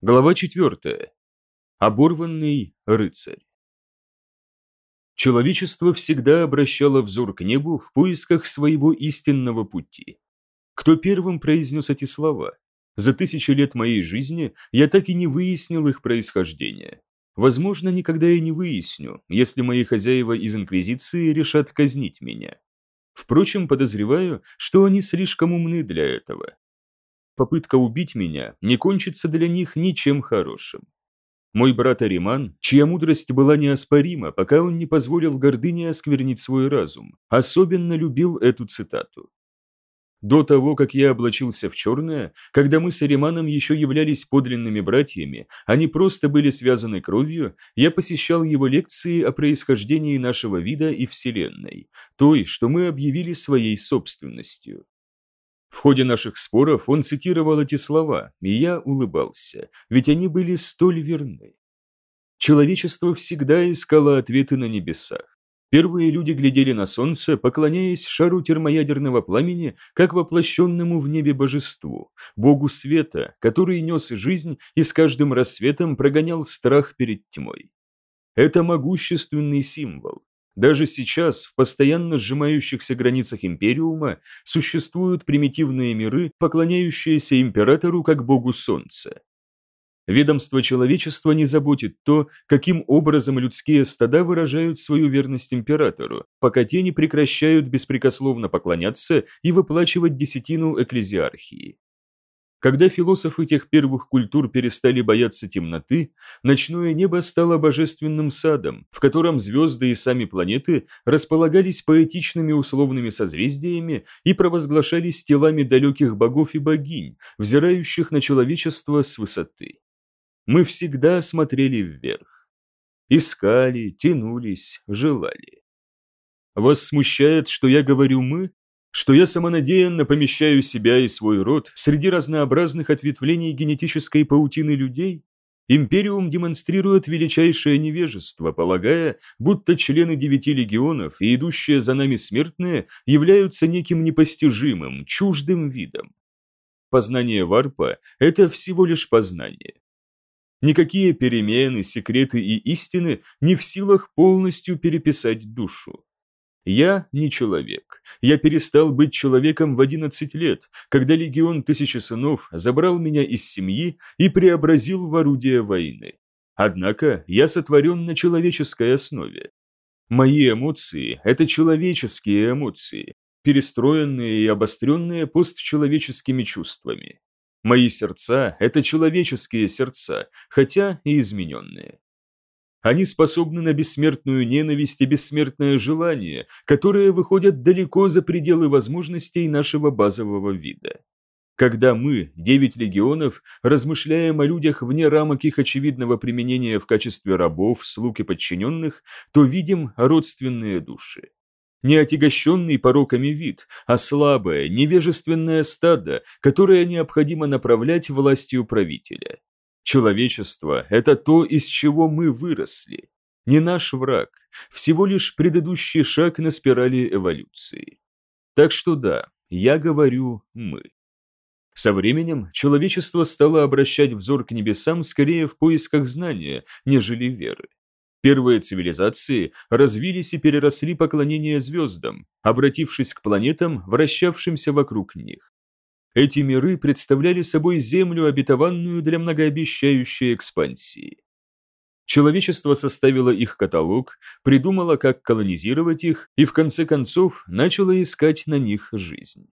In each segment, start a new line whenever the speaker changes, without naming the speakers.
Глава 4. Оборванный рыцарь. Человечество всегда обращало взор к небу в поисках своего истинного пути. Кто первым произнес эти слова? За тысячи лет моей жизни я так и не выяснил их происхождение. Возможно, никогда и не выясню, если мои хозяева из Инквизиции решат казнить меня. Впрочем, подозреваю, что они слишком умны для этого попытка убить меня не кончится для них ничем хорошим. Мой брат Ариман, чья мудрость была неоспорима, пока он не позволил гордыне осквернить свой разум, особенно любил эту цитату. До того, как я облачился в черное, когда мы с Ариманом еще являлись подлинными братьями, они просто были связаны кровью, я посещал его лекции о происхождении нашего вида и Вселенной, той, что мы объявили своей собственностью. В ходе наших споров он цитировал эти слова, и я улыбался, ведь они были столь верны. Человечество всегда искало ответы на небесах. Первые люди глядели на солнце, поклоняясь шару термоядерного пламени, как воплощенному в небе божеству, богу света, который нес жизнь и с каждым рассветом прогонял страх перед тьмой. Это могущественный символ, даже сейчас, в постоянно сжимающихся границах Империума, существуют примитивные миры, поклоняющиеся Императору как богу Солнца. Ведомство человечества не заботит то, каким образом людские стада выражают свою верность императору, пока те не прекращают беспрекословно поклоняться и выплачивать десятину экклезиархии. Когда философы тех первых культур перестали бояться темноты, ночное небо стало божественным садом, в котором звезды и сами планеты располагались поэтичными условными созвездиями и провозглашались телами далеких богов и богинь, взирающих на человечество с высоты. Мы всегда смотрели вверх. Искали, тянулись, желали. Вас смущает, что я говорю «мы», что я самонадеянно помещаю себя и свой род среди разнообразных ответвлений генетической паутины людей? Империум демонстрирует величайшее невежество, полагая, будто члены девяти легионов и идущие за нами смертные являются неким непостижимым, чуждым видом. Познание варпа – это всего лишь познание. Никакие перемены, секреты и истины не в силах полностью переписать душу. Я не человек. Я перестал быть человеком в 11 лет, когда легион Тысячи Сынов забрал меня из семьи и преобразил в орудие войны. Однако я сотворен на человеческой основе. Мои эмоции – это человеческие эмоции, перестроенные и обостренные постчеловеческими чувствами. Мои сердца – это человеческие сердца, хотя и измененные. Они способны на бессмертную ненависть и бессмертное желание, которые выходят далеко за пределы возможностей нашего базового вида. Когда мы, девять легионов, размышляем о людях вне рамок их очевидного применения в качестве рабов, слуг и подчиненных, то видим родственные души. Не отягощенный пороками вид, а слабое, невежественное стадо, которое необходимо направлять властью правителя. Человечество – это то, из чего мы выросли. Не наш враг, всего лишь предыдущий шаг на спирали эволюции. Так что да, я говорю «мы». Со временем человечество стало обращать взор к небесам скорее в поисках знания, нежели веры. Первые цивилизации развились и переросли поклонение звездам, обратившись к планетам, вращавшимся вокруг них. Эти миры представляли собой землю, обетованную для многообещающей экспансии. Человечество составило их каталог, придумало, как колонизировать их, и в конце концов начало искать на них жизнь.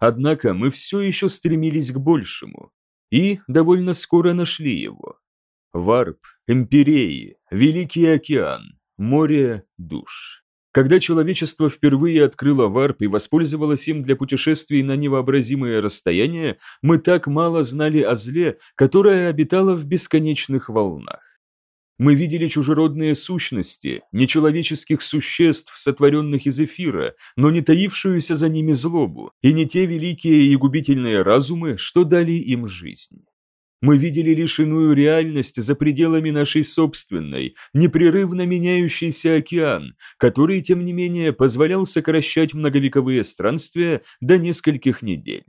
Однако мы все еще стремились к большему, и довольно скоро нашли его. Варп, Эмпиреи, Великий океан, море душ. Когда человечество впервые открыло варп и воспользовалось им для путешествий на невообразимые расстояния, мы так мало знали о зле, которое обитало в бесконечных волнах. Мы видели чужеродные сущности, нечеловеческих существ, сотворенных из эфира, но не таившуюся за ними злобу, и не те великие и губительные разумы, что дали им жизнь. Мы видели лишь иную реальность за пределами нашей собственной, непрерывно меняющийся океан, который, тем не менее, позволял сокращать многовековые странствия до нескольких недель.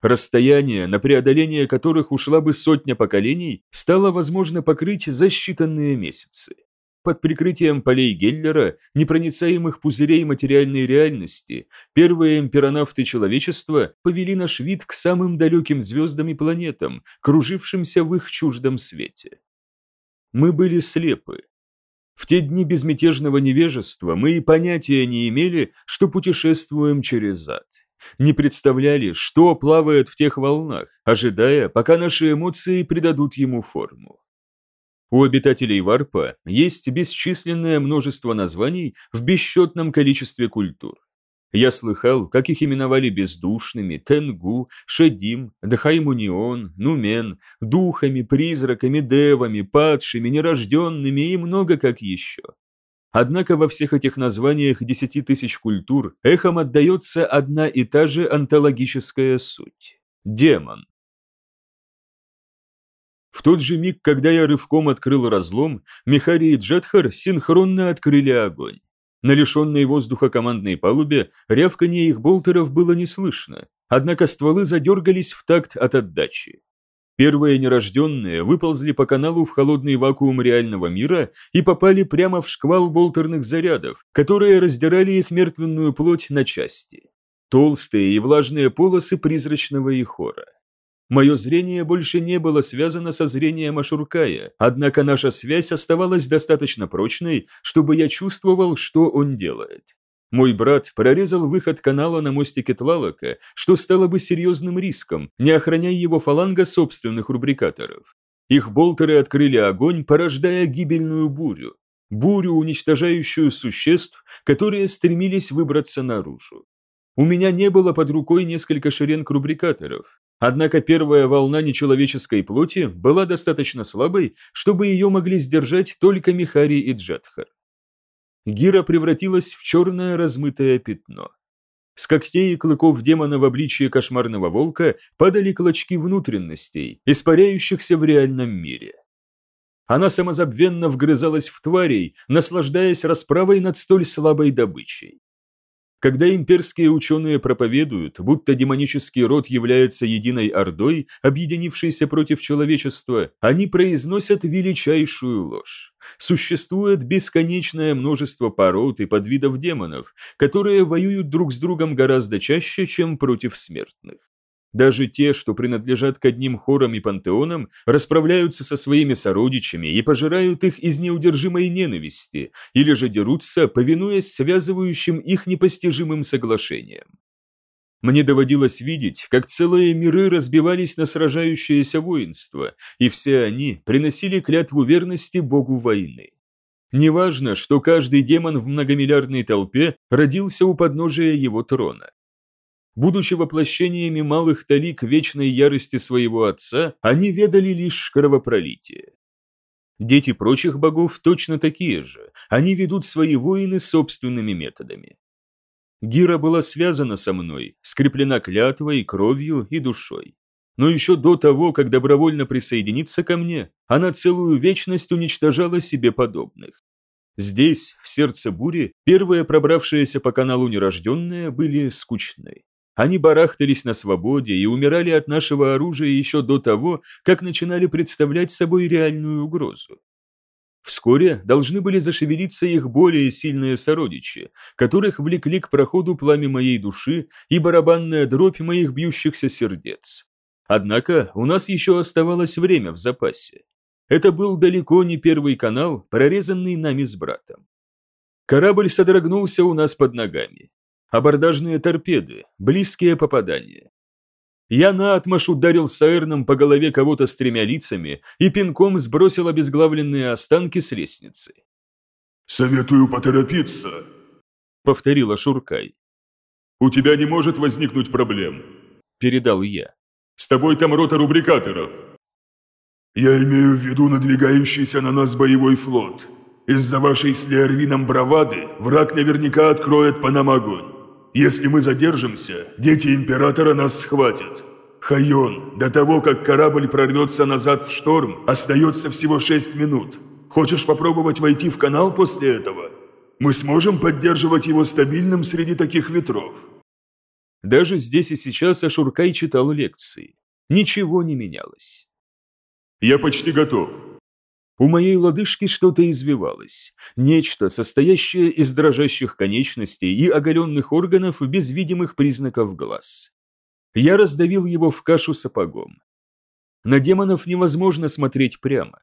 Расстояние, на преодоление которых ушла бы сотня поколений, стало возможно покрыть за считанные месяцы. Под прикрытием полей Геллера, непроницаемых пузырей материальной реальности, первые имперонавты человечества повели наш вид к самым далеким звездам и планетам, кружившимся в их чуждом свете. Мы были слепы. В те дни безмятежного невежества мы и понятия не имели, что путешествуем через ад не представляли, что плавает в тех волнах, ожидая, пока наши эмоции придадут ему форму. У обитателей Варпа есть бесчисленное множество названий в бесчетном количестве культур. Я слыхал, как их именовали бездушными, Тенгу, Шедим, Дхаймунион, Нумен, духами, призраками, девами, падшими, нерожденными и много как еще. Однако во всех этих названиях десяти тысяч культур эхом отдается одна и та же онтологическая суть – демон. В тот же миг, когда я рывком открыл разлом, Михари и Джетхар синхронно открыли огонь. На лишенной воздуха командной палубе рявканье их болтеров было не слышно, однако стволы задергались в такт от отдачи. Первые нерожденные выползли по каналу в холодный вакуум реального мира и попали прямо в шквал болтерных зарядов, которые раздирали их мертвенную плоть на части. Толстые и влажные полосы призрачного ихора. Мое зрение больше не было связано со зрением Ашуркая, однако наша связь оставалась достаточно прочной, чтобы я чувствовал, что он делает. Мой брат прорезал выход канала на мостике Тлалока, что стало бы серьезным риском, не охраняя его фаланга собственных рубрикаторов. Их болтеры открыли огонь, порождая гибельную бурю. Бурю, уничтожающую существ, которые стремились выбраться наружу. У меня не было под рукой несколько шеренг рубрикаторов, однако первая волна нечеловеческой плоти была достаточно слабой, чтобы ее могли сдержать только Михари и Джатхар. Гира превратилась в черное размытое пятно. С когтей и клыков демона в обличье кошмарного волка падали клочки внутренностей, испаряющихся в реальном мире. Она самозабвенно вгрызалась в тварей, наслаждаясь расправой над столь слабой добычей. Когда имперские ученые проповедуют, будто демонический род является единой ордой, объединившейся против человечества, они произносят величайшую ложь. Существует бесконечное множество пород и подвидов демонов, которые воюют друг с другом гораздо чаще, чем против смертных. Даже те, что принадлежат к одним хорам и пантеонам, расправляются со своими сородичами и пожирают их из неудержимой ненависти, или же дерутся, повинуясь связывающим их непостижимым соглашениям. Мне доводилось видеть, как целые миры разбивались на сражающееся воинство, и все они приносили клятву верности богу войны. Неважно, что каждый демон в многомиллиардной толпе родился у подножия его трона. Будучи воплощениями малых талик вечной ярости своего отца, они ведали лишь кровопролитие. Дети прочих богов точно такие же, они ведут свои воины собственными методами. Гира была связана со мной, скреплена клятвой, кровью и душой. Но еще до того, как добровольно присоединиться ко мне, она целую вечность уничтожала себе подобных. Здесь, в сердце бури, первые пробравшиеся по каналу нерожденные были скучны. Они барахтались на свободе и умирали от нашего оружия еще до того, как начинали представлять собой реальную угрозу. Вскоре должны были зашевелиться их более сильные сородичи, которых влекли к проходу пламя моей души и барабанная дробь моих бьющихся сердец. Однако у нас еще оставалось время в запасе. Это был далеко не первый канал, прорезанный нами с братом. Корабль содрогнулся у нас под ногами. Абордажные торпеды, близкие попадания. Я наотмашь ударил саэрном по голове кого-то с тремя лицами и пинком сбросил обезглавленные останки с лестницы.
«Советую поторопиться», —
повторила Шуркай.
«У тебя не может возникнуть проблем», —
передал я.
«С тобой там рота рубрикаторов». «Я имею в виду надвигающийся на нас боевой флот. Из-за вашей с Леорвином бравады враг наверняка откроет по нам огонь. Если мы задержимся, дети Императора нас схватят. Хайон, до того, как корабль прорвется назад в шторм, остается всего шесть минут. Хочешь попробовать войти в канал после этого? Мы сможем поддерживать его стабильным среди таких ветров?»
Даже здесь и сейчас Ашуркай читал лекции. Ничего не менялось.
«Я почти готов».
У моей лодыжки что-то извивалось. Нечто, состоящее из дрожащих конечностей и оголенных органов без видимых признаков глаз. Я раздавил его в кашу сапогом. На демонов невозможно смотреть прямо.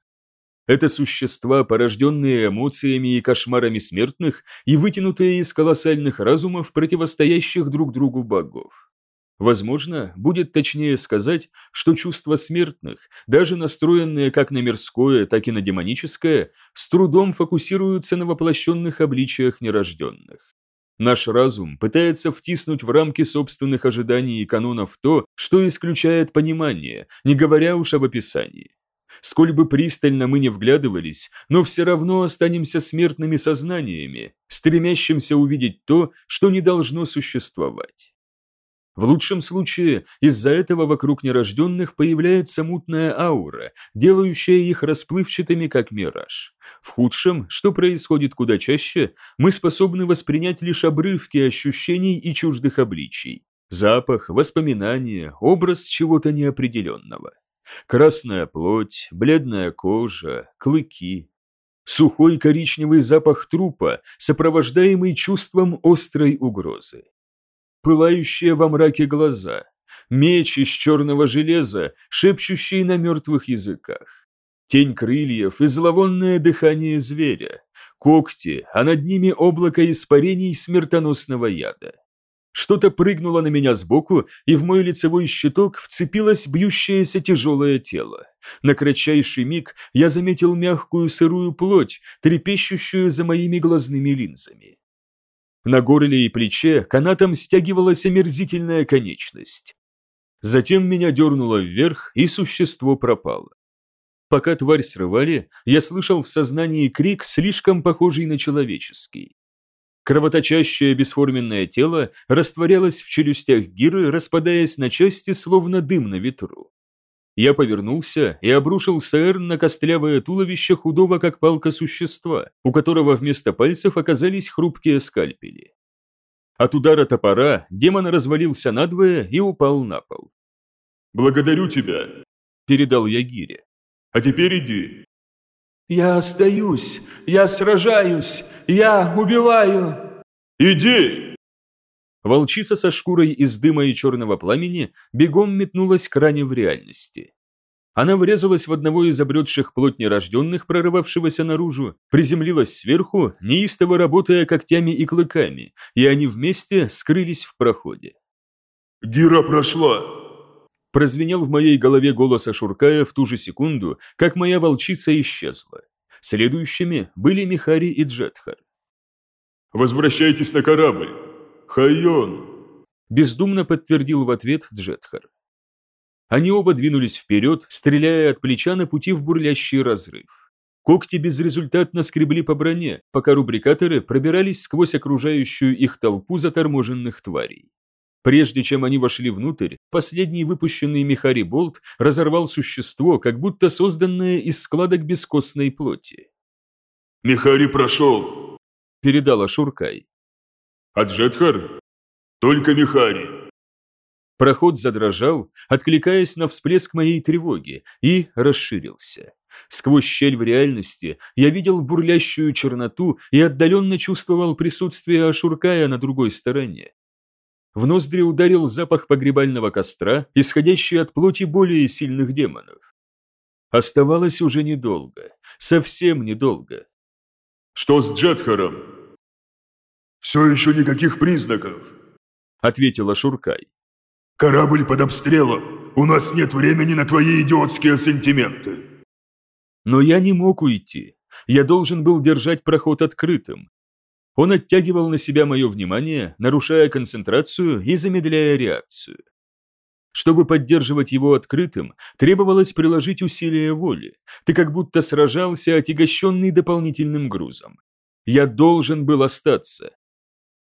Это существа, порожденные эмоциями и кошмарами смертных и вытянутые из колоссальных разумов, противостоящих друг другу богов. Возможно, будет точнее сказать, что чувства смертных, даже настроенные как на мирское, так и на демоническое, с трудом фокусируются на воплощенных обличиях нерожденных. Наш разум пытается втиснуть в рамки собственных ожиданий и канонов то, что исключает понимание, не говоря уж об описании. Сколь бы пристально мы не вглядывались, но все равно останемся смертными сознаниями, стремящимся увидеть то, что не должно существовать. В лучшем случае из-за этого вокруг нерожденных появляется мутная аура, делающая их расплывчатыми, как мираж. В худшем, что происходит куда чаще, мы способны воспринять лишь обрывки ощущений и чуждых обличий. Запах, воспоминания, образ чего-то неопределенного. Красная плоть, бледная кожа, клыки. Сухой коричневый запах трупа, сопровождаемый чувством острой угрозы. Пылающие во мраке глаза, меч из черного железа, шепчущий на мертвых языках. Тень крыльев и зловонное дыхание зверя, когти, а над ними облако испарений смертоносного яда. Что-то прыгнуло на меня сбоку, и в мой лицевой щиток вцепилось бьющееся тяжелое тело. На кратчайший миг я заметил мягкую сырую плоть, трепещущую за моими глазными линзами. На горле и плече канатом стягивалась омерзительная конечность. Затем меня дернуло вверх, и существо пропало. Пока тварь срывали, я слышал в сознании крик, слишком похожий на человеческий. Кровоточащее бесформенное тело растворялось в челюстях гиры, распадаясь на части, словно дым на ветру. Я повернулся и обрушил Саэрн на костлявое туловище худого, как палка существа, у которого вместо пальцев оказались хрупкие скальпели. От удара топора демон развалился надвое и упал на пол.
«Благодарю тебя», – передал я гире. «А теперь иди».
«Я остаюсь! Я сражаюсь! Я убиваю!»
«Иди!»
Волчица со шкурой из дыма и черного пламени бегом метнулась к ране в реальности. Она врезалась в одного из обретших плоть нерожденных, прорывавшегося наружу, приземлилась сверху, неистово работая когтями и клыками, и они вместе скрылись в проходе.
«Гира прошла!»
Прозвенел в моей голове голос Ашуркая в ту же секунду, как моя волчица исчезла. Следующими были Михари и Джетхар.
«Возвращайтесь на корабль! Хайон!»
Бездумно подтвердил в ответ Джетхар. Они оба двинулись вперед, стреляя от плеча на пути в бурлящий разрыв. Когти безрезультатно скребли по броне, пока рубрикаторы пробирались сквозь окружающую их толпу заторможенных тварей. Прежде чем они вошли внутрь, последний выпущенный Михари Болт разорвал существо, как будто созданное из складок бескостной плоти.
«Михари прошел!»
– передала Шуркай.
«А Джетхар? Только Михари!»
Проход задрожал, откликаясь на всплеск моей тревоги, и расширился. Сквозь щель в реальности я видел бурлящую черноту и отдаленно чувствовал присутствие Ашуркая на другой стороне. В ноздри ударил запах погребального костра, исходящий от плоти более сильных демонов. Оставалось уже недолго, совсем недолго.
«Что с Джетхаром?» «Все еще никаких признаков», —
ответила Шуркай.
«Корабль под обстрелом. У нас нет времени на твои идиотские сантименты».
Но я не мог уйти. Я должен был держать проход открытым, он оттягивал на себя мое внимание, нарушая концентрацию и замедляя реакцию. Чтобы поддерживать его открытым, требовалось приложить усилия воли. Ты как будто сражался, отягощенный дополнительным грузом. Я должен был остаться.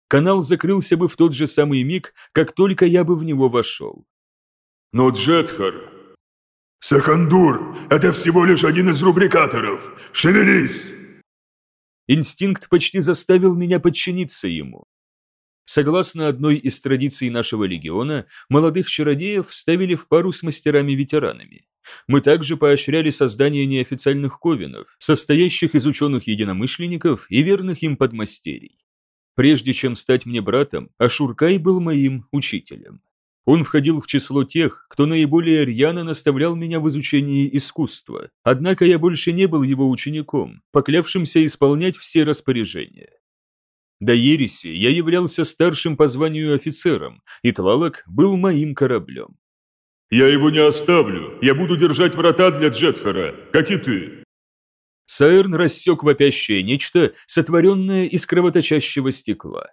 Канал закрылся бы в тот же самый миг, как только я бы в него вошел.
Но Джетхар... Сахандур, это всего лишь один из рубрикаторов. Шевелись!
Инстинкт почти заставил меня подчиниться ему. Согласно одной из традиций нашего легиона, молодых чародеев ставили в пару с мастерами-ветеранами. Мы также поощряли создание неофициальных ковенов, состоящих из ученых-единомышленников и верных им подмастерий. Прежде чем стать мне братом, Ашуркай был моим учителем. Он входил в число тех, кто наиболее рьяно наставлял меня в изучении искусства, однако я больше не был его учеником, поклявшимся исполнять все распоряжения. До ереси я являлся старшим по званию офицером, и Тлалок был моим кораблем.
«Я его не оставлю, я буду держать врата для Джетхара, как и ты».
Саэрн рассек вопящее нечто, сотворенное из кровоточащего стекла.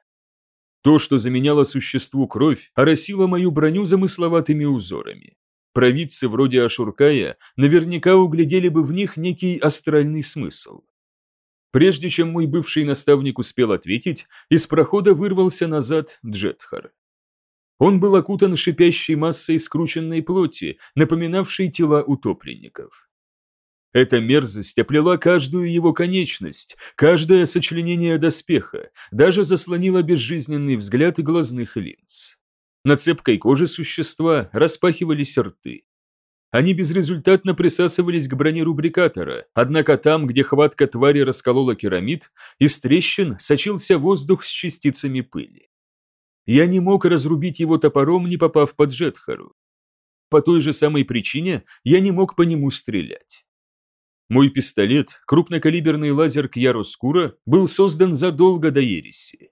То, что заменяло существу кровь, оросило мою броню замысловатыми узорами. Провидцы вроде Ашуркая наверняка углядели бы в них некий астральный смысл. Прежде чем мой бывший наставник успел ответить, из прохода вырвался назад Джетхар. Он был окутан шипящей массой скрученной плоти, напоминавшей тела утопленников. Эта мерзость оплела каждую его конечность, каждое сочленение доспеха, даже заслонила безжизненный взгляд глазных линз. На цепкой коже существа распахивались рты. Они безрезультатно присасывались к броне рубрикатора, однако там, где хватка твари расколола керамид, из трещин сочился воздух с частицами пыли. Я не мог разрубить его топором, не попав под Джетхару. По той же самой причине я не мог по нему стрелять. Мой пистолет, крупнокалиберный лазер Кьяроскура, был создан задолго до ереси.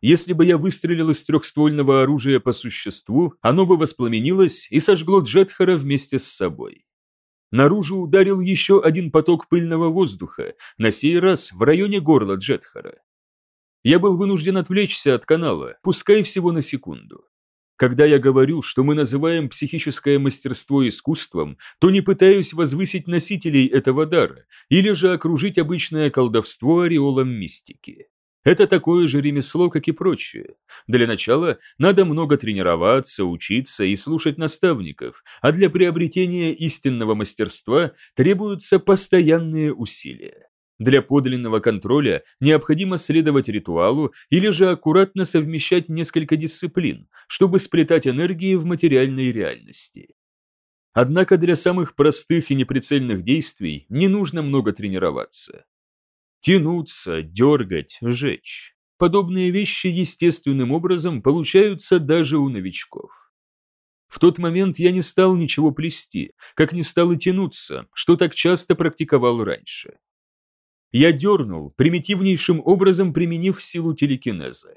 Если бы я выстрелил из трехствольного оружия по существу, оно бы воспламенилось и сожгло Джетхара вместе с собой. Наружу ударил еще один поток пыльного воздуха, на сей раз в районе горла Джетхара. Я был вынужден отвлечься от канала, пускай всего на секунду. Когда я говорю, что мы называем психическое мастерство искусством, то не пытаюсь возвысить носителей этого дара или же окружить обычное колдовство ореолом мистики. Это такое же ремесло, как и прочее. Для начала надо много тренироваться, учиться и слушать наставников, а для приобретения истинного мастерства требуются постоянные усилия. Для подлинного контроля необходимо следовать ритуалу или же аккуратно совмещать несколько дисциплин, чтобы сплетать энергии в материальной реальности. Однако для самых простых и неприцельных действий не нужно много тренироваться. Тянуться, дергать, жечь. Подобные вещи естественным образом получаются даже у новичков. В тот момент я не стал ничего плести, как не стал и тянуться, что так часто практиковал раньше. Я дернул, примитивнейшим образом применив силу телекинеза.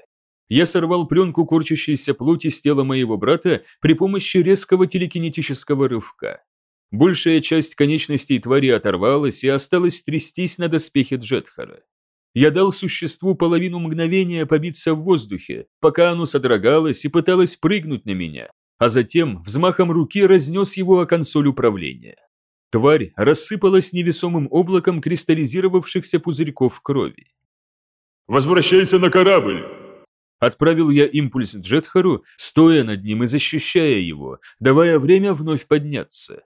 Я сорвал пленку корчащейся плоти с тела моего брата при помощи резкого телекинетического рывка. Большая часть конечностей твари оторвалась и осталась трястись на доспехе Джетхара. Я дал существу половину мгновения побиться в воздухе, пока оно содрогалось и пыталось прыгнуть на меня, а затем взмахом руки разнес его о консоль управления. Тварь рассыпалась невесомым облаком кристаллизировавшихся пузырьков крови.
«Возвращайся на корабль!»
Отправил я импульс Джетхару, стоя над ним и защищая его, давая время вновь подняться.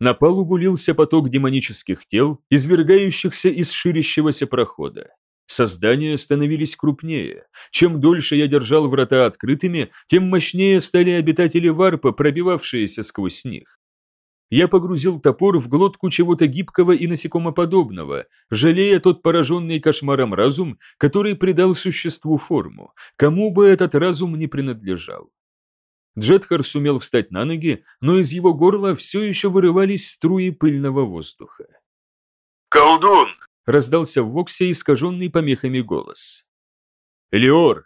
На палубу лился поток демонических тел, извергающихся из ширящегося прохода. Создания становились крупнее. Чем дольше я держал врата открытыми, тем мощнее стали обитатели варпа, пробивавшиеся сквозь них. Я погрузил топор в глотку чего-то гибкого и насекомоподобного, жалея тот пораженный кошмаром разум, который придал существу форму, кому бы этот разум не принадлежал. Джетхар сумел встать на ноги, но из его горла все еще вырывались струи пыльного воздуха.
«Колдун!»
– раздался в Воксе искаженный помехами голос. «Леор!»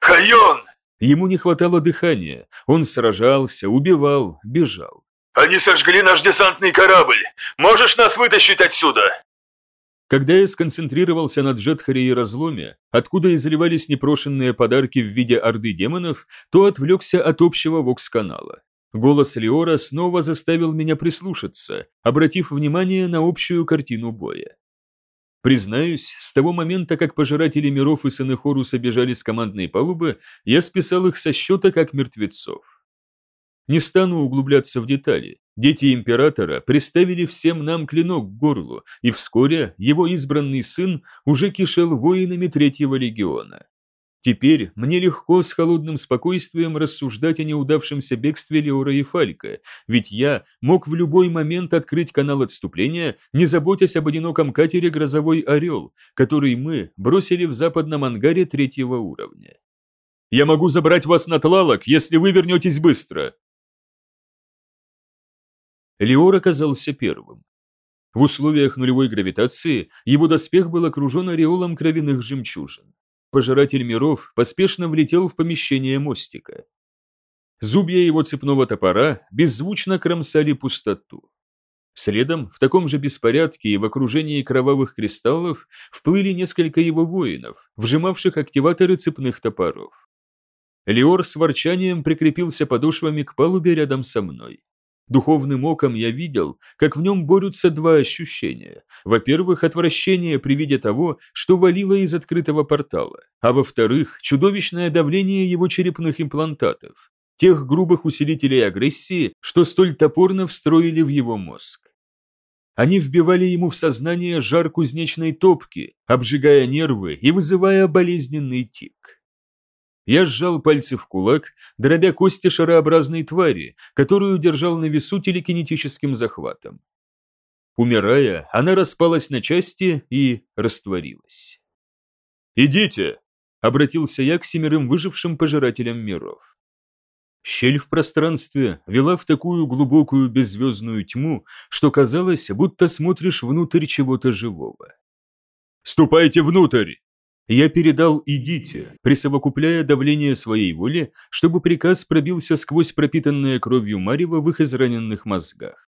«Хайон!»
Ему не хватало дыхания, он сражался, убивал, бежал.
Они сожгли наш десантный корабль. Можешь нас вытащить отсюда?»
Когда я сконцентрировался на Джетхаре и разломе, откуда изливались непрошенные подарки в виде орды демонов, то отвлекся от общего вокс-канала. Голос Леора снова заставил меня прислушаться, обратив внимание на общую картину боя. Признаюсь, с того момента, как пожиратели миров и сыны Хоруса бежали с командной палубы, я списал их со счета как мертвецов. Не стану углубляться в детали. Дети императора приставили всем нам клинок к горлу, и вскоре его избранный сын уже кишел воинами третьего легиона. Теперь мне легко с холодным спокойствием рассуждать о неудавшемся бегстве Леора и Фалька, ведь я мог в любой момент открыть канал отступления, не заботясь об одиноком катере «Грозовой орел», который мы бросили в западном ангаре третьего уровня. «Я могу забрать вас на Тлалок, если вы вернетесь быстро!» Леор оказался первым. В условиях нулевой гравитации его доспех был окружен ореолом кровяных жемчужин. Пожиратель миров поспешно влетел в помещение мостика. Зубья его цепного топора беззвучно кромсали пустоту. Следом, в таком же беспорядке и в окружении кровавых кристаллов, вплыли несколько его воинов, вжимавших активаторы цепных топоров. Леор с ворчанием прикрепился подошвами к палубе рядом со мной. Духовным оком я видел, как в нем борются два ощущения. Во-первых, отвращение при виде того, что валило из открытого портала, а во-вторых, чудовищное давление его черепных имплантатов, тех грубых усилителей агрессии, что столь топорно встроили в его мозг. Они вбивали ему в сознание жар кузнечной топки, обжигая нервы и вызывая болезненный тик. Я сжал пальцы в кулак, дробя кости шарообразной твари, которую держал на весу телекинетическим захватом. Умирая, она распалась на части и растворилась. «Идите!» – обратился я к семерым выжившим пожирателям миров. Щель в пространстве вела в такую глубокую беззвездную тьму, что казалось, будто смотришь внутрь чего-то живого. «Ступайте внутрь!» Я передал «идите», присовокупляя давление своей воли, чтобы приказ пробился сквозь пропитанное кровью марево в их израненных мозгах.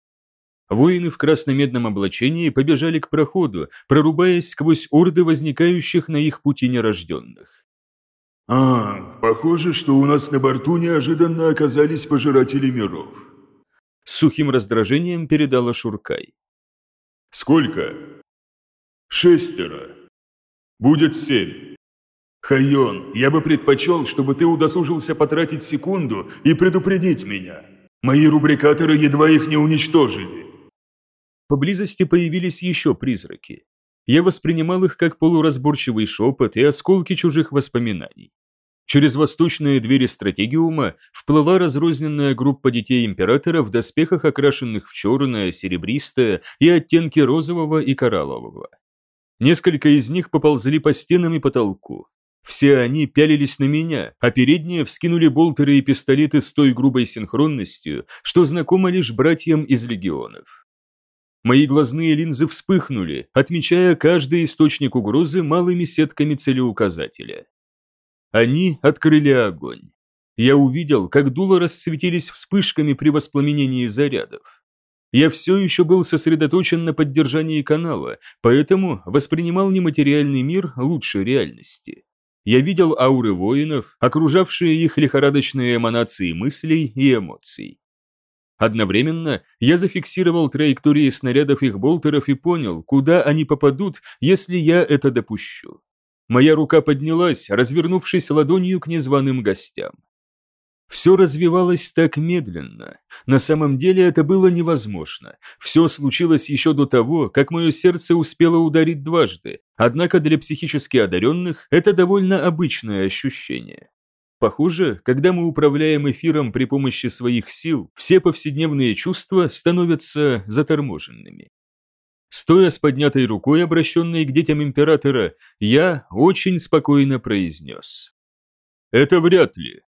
Воины в красно-медном облачении побежали к проходу, прорубаясь сквозь орды возникающих на их пути нерожденных.
«А, похоже, что у нас на борту неожиданно оказались пожиратели миров»,
с сухим раздражением передала Шуркай.
«Сколько?» «Шестеро», Будет семь. Хайон, я бы предпочел, чтобы ты удосужился потратить секунду и предупредить меня. Мои рубрикаторы едва их не уничтожили.
Поблизости появились еще призраки. Я воспринимал их как полуразборчивый шепот и осколки чужих воспоминаний. Через восточные двери стратегиума вплыла разрозненная группа детей императора в доспехах, окрашенных в черное, серебристое и оттенки розового и кораллового. Несколько из них поползли по стенам и потолку. Все они пялились на меня, а передние вскинули болтеры и пистолеты с той грубой синхронностью, что знакомо лишь братьям из легионов. Мои глазные линзы вспыхнули, отмечая каждый источник угрозы малыми сетками целеуказателя. Они открыли огонь. Я увидел, как дула расцветились вспышками при воспламенении зарядов. Я все еще был сосредоточен на поддержании канала, поэтому воспринимал нематериальный мир лучше реальности. Я видел ауры воинов, окружавшие их лихорадочные эманации мыслей и эмоций. Одновременно я зафиксировал траектории снарядов их болтеров и понял, куда они попадут, если я это допущу. Моя рука поднялась, развернувшись ладонью к незваным гостям. Все развивалось так медленно. На самом деле это было невозможно. Все случилось еще до того, как мое сердце успело ударить дважды, однако для психически одаренных это довольно обычное ощущение. Похоже, когда мы управляем эфиром при помощи своих сил, все повседневные чувства становятся заторможенными. Стоя с поднятой рукой, обращенной к детям императора, я очень спокойно произнес. «Это вряд ли.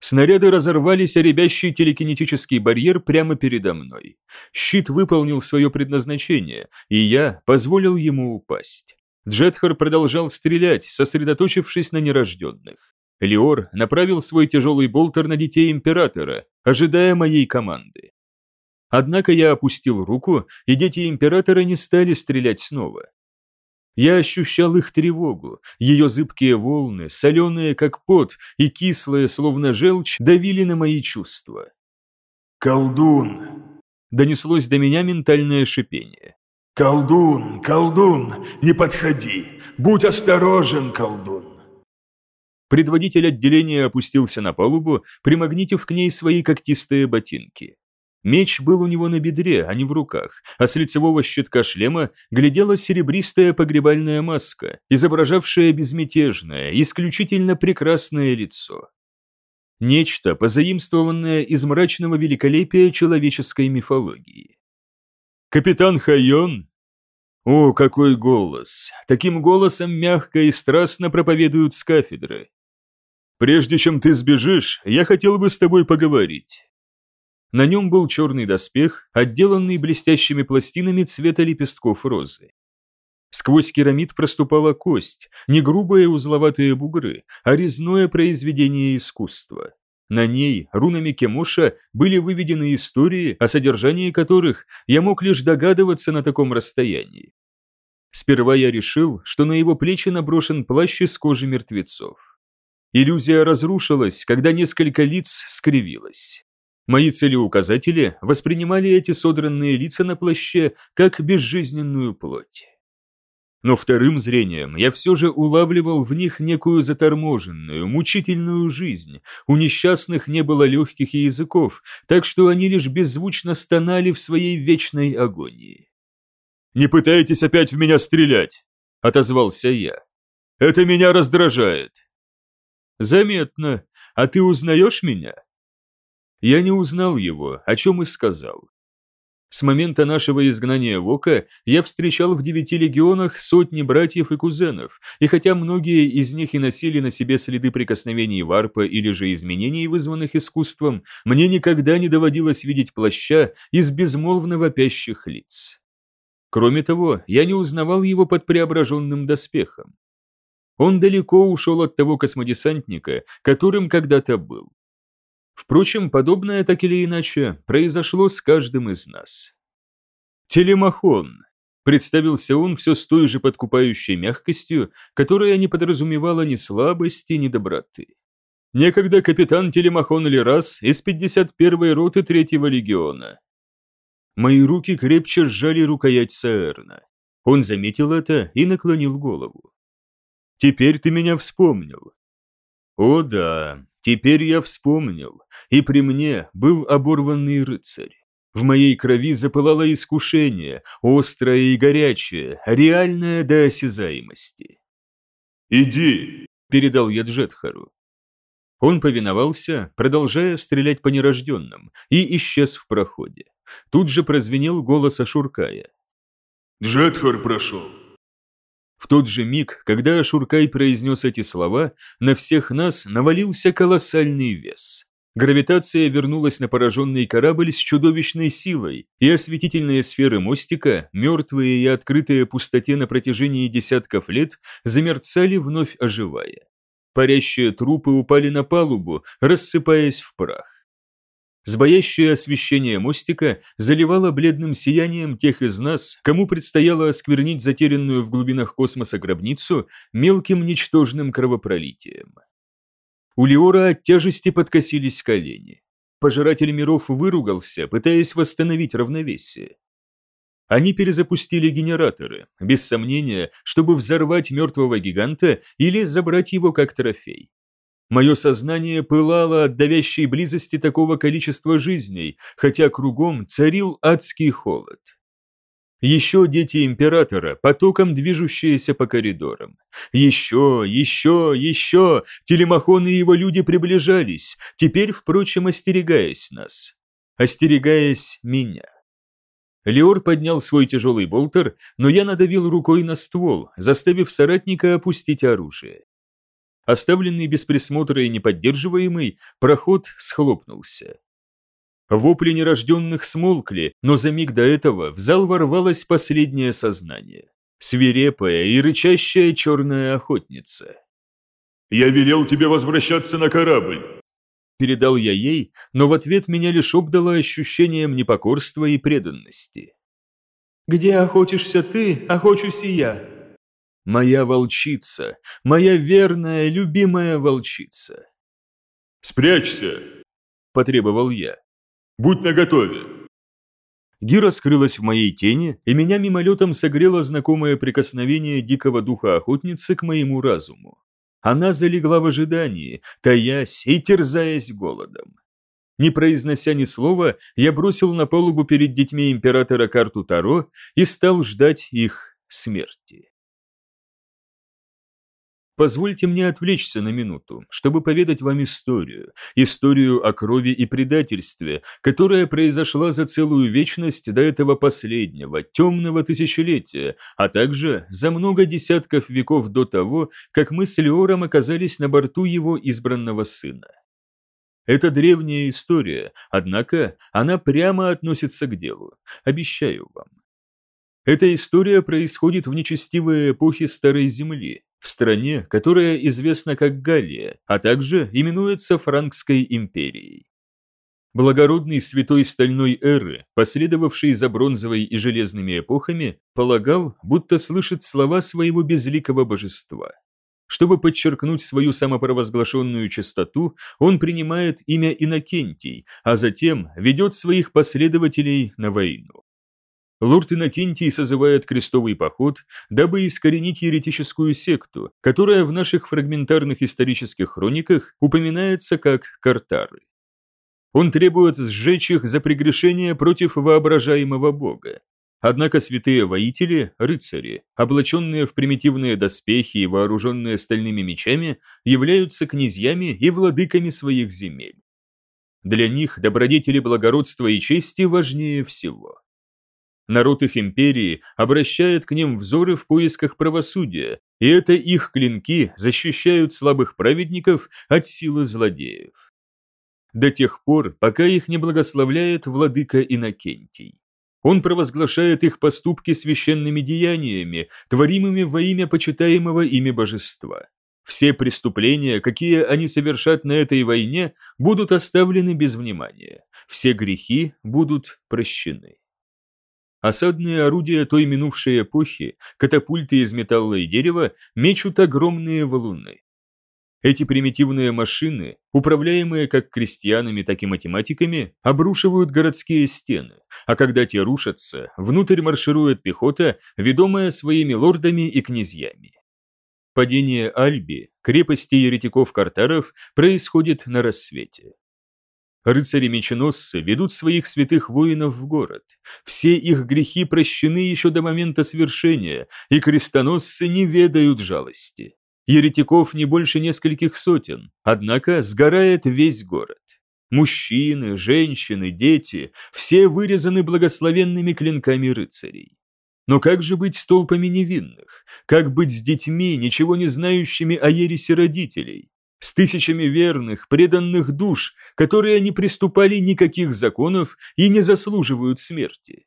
Снаряды разорвались о ребящий телекинетический барьер прямо передо мной. Щит выполнил свое предназначение, и я позволил ему упасть. Джетхар продолжал стрелять, сосредоточившись на нерожденных. Леор направил свой тяжелый болтер на детей Императора, ожидая моей команды. Однако я опустил руку, и дети Императора не стали стрелять снова. Я ощущал их тревогу, ее зыбкие волны, соленые как пот и кислые, словно желчь, давили на мои чувства.
«Колдун!»
– донеслось до меня ментальное шипение.
«Колдун! Колдун! Не подходи! Будь осторожен, колдун!»
Предводитель отделения опустился на палубу, примагнитив к ней свои когтистые ботинки. Меч был у него на бедре, а не в руках, а с лицевого щитка шлема глядела серебристая погребальная маска, изображавшая безмятежное, исключительно прекрасное лицо. Нечто, позаимствованное из мрачного великолепия человеческой мифологии. «Капитан Хайон?» О, какой голос! Таким голосом мягко и страстно проповедуют с кафедры. «Прежде чем ты сбежишь, я хотел бы с тобой поговорить». На нем был черный доспех, отделанный блестящими пластинами цвета лепестков розы. Сквозь керамид проступала кость, не грубые узловатые бугры, а резное произведение искусства. На ней, рунами Кемоша, были выведены истории, о содержании которых я мог лишь догадываться на таком расстоянии. Сперва я решил, что на его плечи наброшен плащ из кожи мертвецов. Иллюзия разрушилась, когда несколько лиц скривилось. Мои целеуказатели воспринимали эти содранные лица на плаще как безжизненную плоть. Но вторым зрением я все же улавливал в них некую заторможенную, мучительную жизнь. У несчастных не было легких языков, так что они лишь беззвучно стонали в своей вечной агонии. «Не пытайтесь опять в меня стрелять!» – отозвался я. «Это меня раздражает!» «Заметно. А ты узнаешь меня?» Я не узнал его, о чем и сказал. С момента нашего изгнания в Ока я встречал в девяти легионах сотни братьев и кузенов, и хотя многие из них и носили на себе следы прикосновений варпа или же изменений, вызванных искусством, мне никогда не доводилось видеть плаща из безмолвно вопящих лиц. Кроме того, я не узнавал его под преображенным доспехом. Он далеко ушел от того космодесантника, которым когда-то был. Впрочем, подобное так или иначе произошло с каждым из нас. Телемахон. Представился он все с той же подкупающей мягкостью, которая не подразумевала ни слабости, ни доброты. Некогда капитан Телемахон Лерас из 51-й роты Третьего легиона. Мои руки крепче сжали рукоять Саэрна. Он заметил это и наклонил голову. «Теперь ты меня вспомнил». «О да, Теперь я вспомнил, и при мне был оборванный рыцарь. В моей крови запылало искушение, острое и горячее, реальное до осязаемости.
«Иди!» – передал я Джетхару.
Он повиновался, продолжая стрелять по нерожденным, и исчез в проходе. Тут же прозвенел голос Ашуркая.
«Джетхар прошел!»
В тот же миг, когда Ашуркай произнес эти слова, на всех нас навалился колоссальный вес. Гравитация вернулась на пораженный корабль с чудовищной силой, и осветительные сферы мостика, мертвые и открытые пустоте на протяжении десятков лет, замерцали вновь оживая. Парящие трупы упали на палубу, рассыпаясь в прах. Сбоящее освещение мостика заливало бледным сиянием тех из нас, кому предстояло осквернить затерянную в глубинах космоса гробницу мелким ничтожным кровопролитием. У Леора от тяжести подкосились колени. Пожиратель миров выругался, пытаясь восстановить равновесие. Они перезапустили генераторы, без сомнения, чтобы взорвать мертвого гиганта или забрать его как трофей. Мое сознание пылало от давящей близости такого количества жизней, хотя кругом царил адский холод. Еще дети императора, потоком движущиеся по коридорам. Еще, еще, еще. Телемахон и его люди приближались, теперь, впрочем, остерегаясь нас. Остерегаясь меня. Леор поднял свой тяжелый болтер, но я надавил рукой на ствол, заставив соратника опустить оружие. Оставленный без присмотра и неподдерживаемый, проход схлопнулся. Вопли нерожденных смолкли, но за миг до этого в зал ворвалось последнее сознание. Свирепая и рычащая черная охотница.
«Я велел тебе возвращаться на корабль!»
Передал я ей, но в ответ меня лишь обдало ощущением непокорства и преданности.
«Где охотишься ты, охочусь и я»,
Моя волчица, моя верная, любимая волчица.
«Спрячься!»
– потребовал я.
«Будь наготове!»
Гира скрылась в моей тени, и меня мимолетом согрело знакомое прикосновение дикого духа охотницы к моему разуму. Она залегла в ожидании, таясь и терзаясь голодом. Не произнося ни слова, я бросил на палубу перед детьми императора карту Таро и стал ждать их смерти. Позвольте мне отвлечься на минуту, чтобы поведать вам историю, историю о крови и предательстве, которая произошла за целую вечность до этого последнего, темного тысячелетия, а также за много десятков веков до того, как мы с Леором оказались на борту его избранного сына. Это древняя история, однако она прямо относится к делу, обещаю вам. Эта история происходит в нечестивой эпохе Старой Земли, в стране, которая известна как Галлия, а также именуется Франкской империей. Благородный святой стальной эры, последовавший за бронзовой и железными эпохами, полагал, будто слышит слова своего безликого божества. Чтобы подчеркнуть свою самопровозглашенную чистоту, он принимает имя Иннокентий, а затем ведет своих последователей на войну. Лорд Иннокентий созывает крестовый поход, дабы искоренить еретическую секту, которая в наших фрагментарных исторических хрониках упоминается как Картары. Он требует сжечь их за прегрешение против воображаемого бога. Однако святые воители, рыцари, облаченные в примитивные доспехи и вооруженные стальными мечами, являются князьями и владыками своих земель. Для них добродетели благородства и чести важнее всего. Народ их империи обращает к ним взоры в поисках правосудия, и это их клинки защищают слабых праведников от силы злодеев. До тех пор, пока их не благословляет владыка Иннокентий. Он провозглашает их поступки священными деяниями, творимыми во имя почитаемого ими божества. Все преступления, какие они совершат на этой войне, будут оставлены без внимания. Все грехи будут прощены. Осадные орудия той минувшей эпохи, катапульты из металла и дерева, мечут огромные валуны. Эти примитивные машины, управляемые как крестьянами, так и математиками, обрушивают городские стены, а когда те рушатся, внутрь марширует пехота, ведомая своими лордами и князьями. Падение Альби, крепости еретиков-картаров, происходит на рассвете. Рыцари-меченосцы ведут своих святых воинов в город. Все их грехи прощены еще до момента свершения, и крестоносцы не ведают жалости. Еретиков не больше нескольких сотен, однако сгорает весь город. Мужчины, женщины, дети – все вырезаны благословенными клинками рыцарей. Но как же быть с толпами невинных? Как быть с детьми, ничего не знающими о ересе родителей? С тысячами верных, преданных душ, которые не приступали никаких законов и не заслуживают смерти.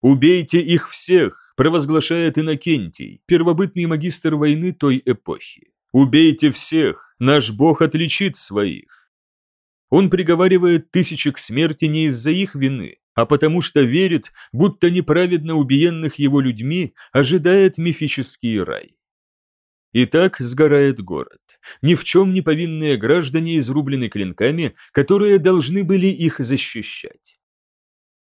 «Убейте их всех!» – провозглашает Иннокентий, первобытный магистр войны той эпохи. «Убейте всех! Наш Бог отличит своих!» Он приговаривает тысячи к смерти не из-за их вины, а потому что верит, будто неправедно убиенных его людьми ожидает мифический рай. И так сгорает город. Ни в чем не повинные граждане изрублены клинками, которые должны были их защищать.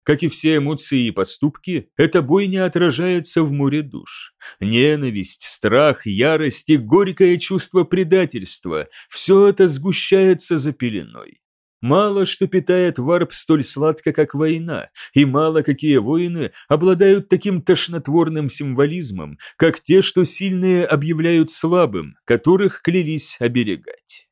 Как и все эмоции и поступки, эта бойня отражается в море душ. Ненависть, страх, ярость и горькое чувство предательства – все это сгущается за пеленой. Мало что питает варп столь сладко, как война, и мало какие воины обладают таким тошнотворным символизмом, как те, что сильные объявляют слабым, которых клялись оберегать.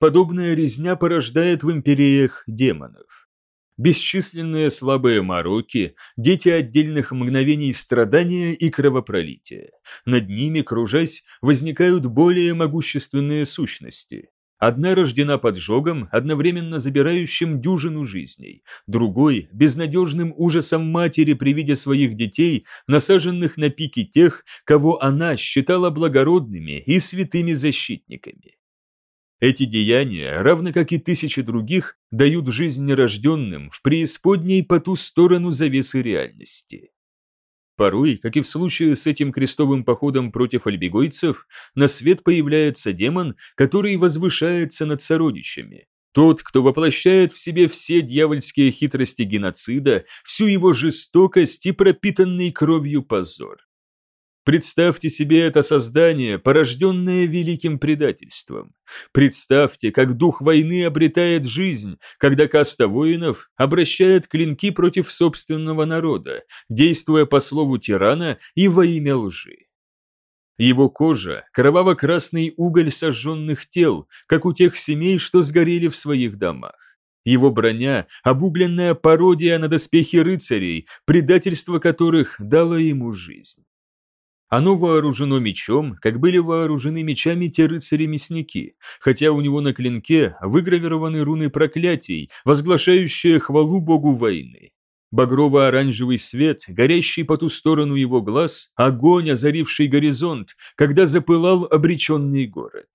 Подобная резня порождает в империях демонов. Бесчисленные слабые мороки, дети отдельных мгновений страдания и кровопролития. Над ними, кружась, возникают более могущественные сущности. Одна рождена поджогом, одновременно забирающим дюжину жизней, другой – безнадежным ужасом матери при виде своих детей, насаженных на пике тех, кого она считала благородными и святыми защитниками. Эти деяния, равно как и тысячи других, дают жизнь нерожденным в преисподней по ту сторону завесы реальности. Порой, как и в случае с этим крестовым походом против альбегойцев, на свет появляется демон, который возвышается над сородичами. Тот, кто воплощает в себе все дьявольские хитрости геноцида, всю его жестокость и пропитанный кровью позор. Представьте себе это создание, порожденное великим предательством. Представьте, как дух войны обретает жизнь, когда каста воинов обращает клинки против собственного народа, действуя по слову тирана и во имя лжи. Его кожа – кроваво-красный уголь сожженных тел, как у тех семей, что сгорели в своих домах. Его броня – обугленная пародия на доспехи рыцарей, предательство которых дало ему жизнь. Оно вооружено мечом, как были вооружены мечами те рыцари-мясники, хотя у него на клинке выгравированы руны проклятий, возглашающие хвалу богу войны. Багрово-оранжевый свет, горящий по ту сторону его глаз, огонь, озаривший горизонт, когда запылал обреченный город.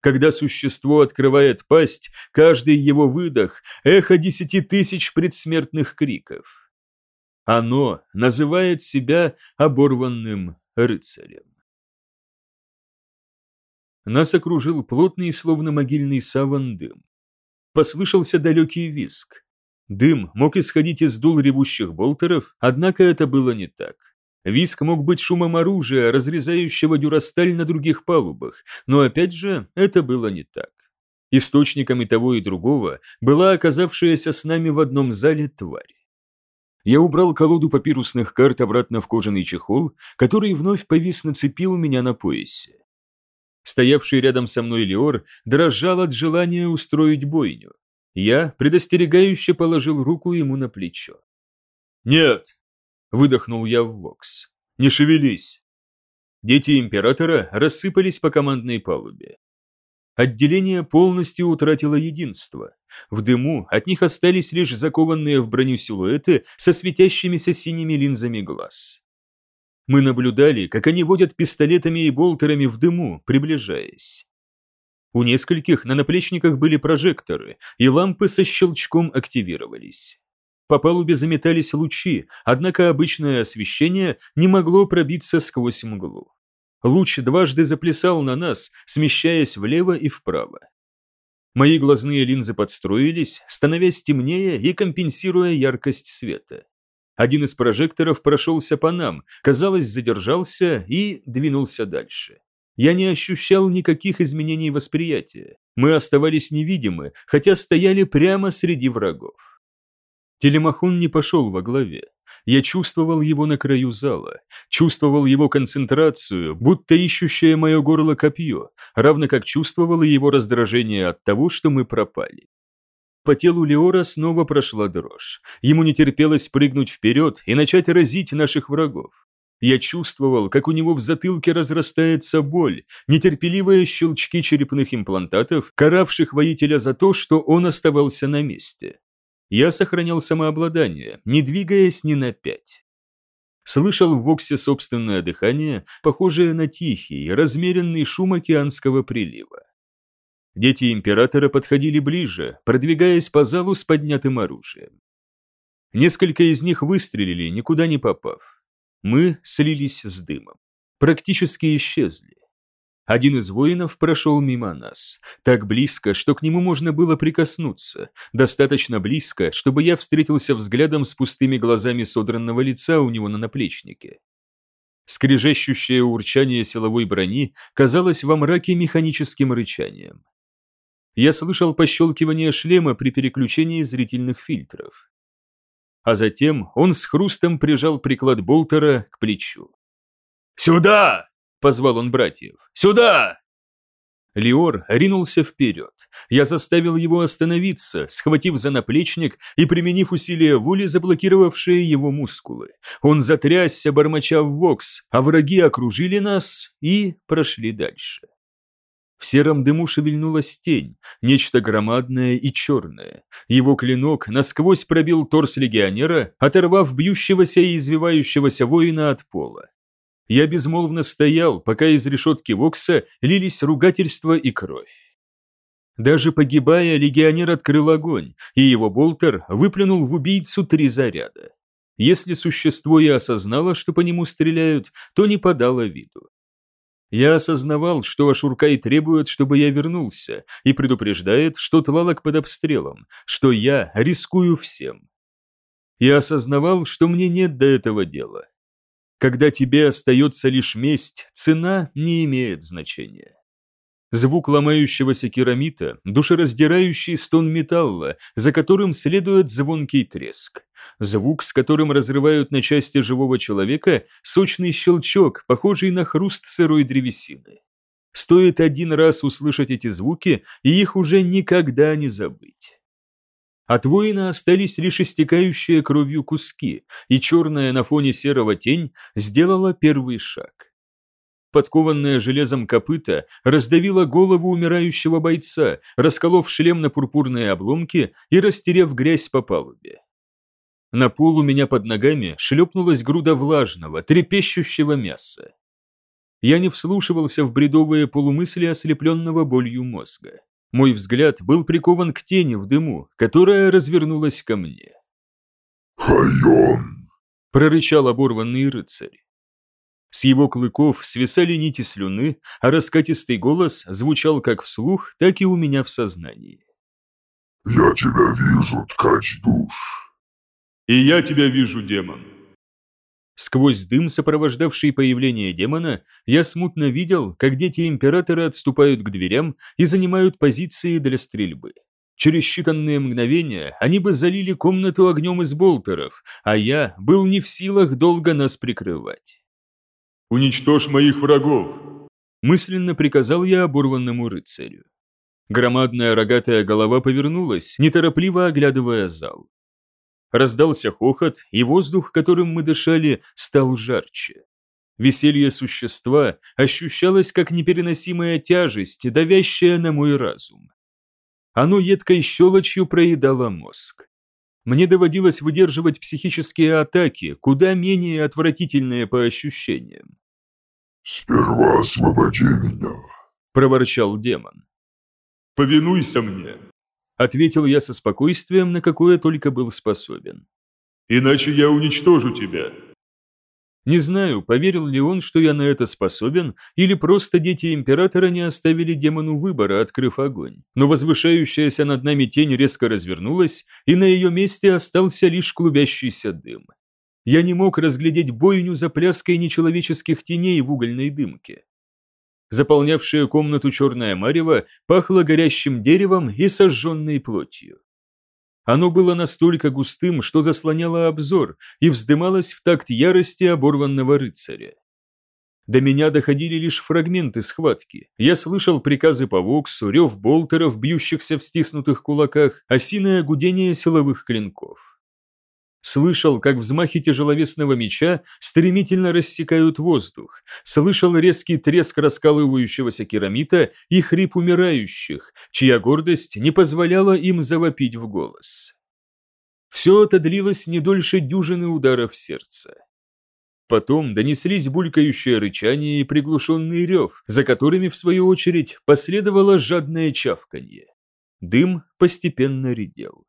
Когда существо открывает пасть, каждый его выдох – эхо десяти тысяч предсмертных криков. Оно называет себя оборванным рыцарем. Нас окружил плотный, словно могильный саван дым. Послышался далекий виск. Дым мог исходить из дул ревущих болтеров, однако это было не так. Виск мог быть шумом оружия, разрезающего дюрасталь на других палубах, но опять же, это было не так. Источником и того, и другого была оказавшаяся с нами в одном зале тварь. Я убрал колоду папирусных карт обратно в кожаный чехол, который вновь повис на цепи у меня на поясе. Стоявший рядом со мной Леор дрожал от желания устроить бойню. Я предостерегающе положил руку ему на плечо. «Нет!» – выдохнул я в Вокс. «Не шевелись!» Дети Императора рассыпались по командной палубе. Отделение полностью утратило единство. В дыму от них остались лишь закованные в броню силуэты со светящимися синими линзами глаз. Мы наблюдали, как они водят пистолетами и болтерами в дыму, приближаясь. У нескольких на наплечниках были прожекторы, и лампы со щелчком активировались. По палубе заметались лучи, однако обычное освещение не могло пробиться сквозь мглу. Луч дважды заплясал на нас, смещаясь влево и вправо. Мои глазные линзы подстроились, становясь темнее и компенсируя яркость света. Один из прожекторов прошелся по нам, казалось, задержался и двинулся дальше. Я не ощущал никаких изменений восприятия. Мы оставались невидимы, хотя стояли прямо среди врагов. Телемахон не пошел во главе. Я чувствовал его на краю зала, чувствовал его концентрацию, будто ищущее мое горло копье, равно как чувствовал и его раздражение от того, что мы пропали. По телу Леора снова прошла дрожь. Ему не терпелось прыгнуть вперед и начать разить наших врагов. Я чувствовал, как у него в затылке разрастается боль, нетерпеливые щелчки черепных имплантатов, каравших воителя за то, что он оставался на месте. Я сохранял самообладание, не двигаясь ни на пять. Слышал в Воксе собственное дыхание, похожее на тихий, размеренный шум океанского прилива. Дети императора подходили ближе, продвигаясь по залу с поднятым оружием. Несколько из них выстрелили, никуда не попав. Мы слились с дымом. Практически исчезли. Один из воинов прошел мимо нас, так близко, что к нему можно было прикоснуться, достаточно близко, чтобы я встретился взглядом с пустыми глазами содранного лица у него на наплечнике. Скрежещущее урчание силовой брони казалось во мраке механическим рычанием. Я слышал пощелкивание шлема при переключении зрительных фильтров. А затем он с хрустом прижал приклад болтера к плечу. «Сюда!» – позвал он братьев. «Сюда!» Леор ринулся вперед. Я заставил его остановиться, схватив за наплечник и применив усилия воли, заблокировавшие его мускулы. Он затрясся, бормоча в вокс, а враги окружили нас и прошли дальше. В сером дыму шевельнулась тень, нечто громадное и черное. Его клинок насквозь пробил торс легионера, оторвав бьющегося и извивающегося воина от пола. Я безмолвно стоял, пока из решетки Вокса лились ругательства и кровь. Даже погибая, легионер открыл огонь, и его болтер выплюнул в убийцу три заряда. Если существо и осознало, что по нему стреляют, то не подало виду. Я осознавал, что Ашуркай требует, чтобы я вернулся, и предупреждает, что Тлалок под обстрелом, что я рискую всем. Я осознавал, что мне нет до этого дела. Когда тебе остается лишь месть, цена не имеет значения. Звук ломающегося керамита, душераздирающий стон металла, за которым следует звонкий треск. Звук, с которым разрывают на части живого человека, сочный щелчок, похожий на хруст сырой древесины. Стоит один раз услышать эти звуки, и их уже никогда не забыть. От воина остались лишь истекающие кровью куски, и черная на фоне серого тень сделала первый шаг подкованная железом копыта, раздавила голову умирающего бойца, расколов шлем на пурпурные обломки и растерев грязь по палубе. На пол у меня под ногами шлепнулась груда влажного, трепещущего мяса. Я не вслушивался в бредовые полумысли ослепленного болью мозга. Мой взгляд был прикован к тени в дыму, которая развернулась ко мне.
«Хайон!»
– прорычал оборванный рыцарь. С его клыков свисали нити слюны, а раскатистый голос звучал как вслух, так и у меня в сознании.
«Я тебя вижу, ткач душ!»
«И я тебя вижу, демон!» Сквозь дым, сопровождавший появление демона, я смутно видел, как дети Императора отступают к дверям и занимают позиции для стрельбы. Через считанные мгновения они бы залили комнату огнем из болтеров, а я был не в силах долго нас прикрывать.
«Уничтожь моих врагов!»
Мысленно приказал я оборванному рыцарю. Громадная рогатая голова повернулась, неторопливо оглядывая зал. Раздался хохот, и воздух, которым мы дышали, стал жарче. Веселье существа ощущалось как непереносимая тяжесть, давящая на мой разум. Оно едкой щелочью проедало мозг. Мне доводилось выдерживать психические атаки, куда менее отвратительные по ощущениям.
«Сперва освободи меня», –
проворчал демон.
«Повинуйся мне», –
ответил я со спокойствием, на какое только был способен.
«Иначе я уничтожу тебя».
Не знаю, поверил ли он, что я на это способен, или просто дети Императора не оставили демону выбора, открыв огонь. Но возвышающаяся над нами тень резко развернулась, и на ее месте остался лишь клубящийся дым я не мог разглядеть бойню за пляской нечеловеческих теней в угольной дымке. Заполнявшая комнату черная марево пахло горящим деревом и сожженной плотью. Оно было настолько густым, что заслоняло обзор и вздымалось в такт ярости оборванного рыцаря. До меня доходили лишь фрагменты схватки. Я слышал приказы по воксу, рев болтеров, бьющихся в стиснутых кулаках, осиное гудение силовых клинков. Слышал, как взмахи тяжеловесного меча стремительно рассекают воздух. Слышал резкий треск раскалывающегося керамита и хрип умирающих, чья гордость не позволяла им завопить в голос. Все это длилось не дольше дюжины ударов сердца. Потом донеслись булькающее рычание и приглушенный рев, за которыми, в свою очередь, последовало жадное чавканье. Дым постепенно редел.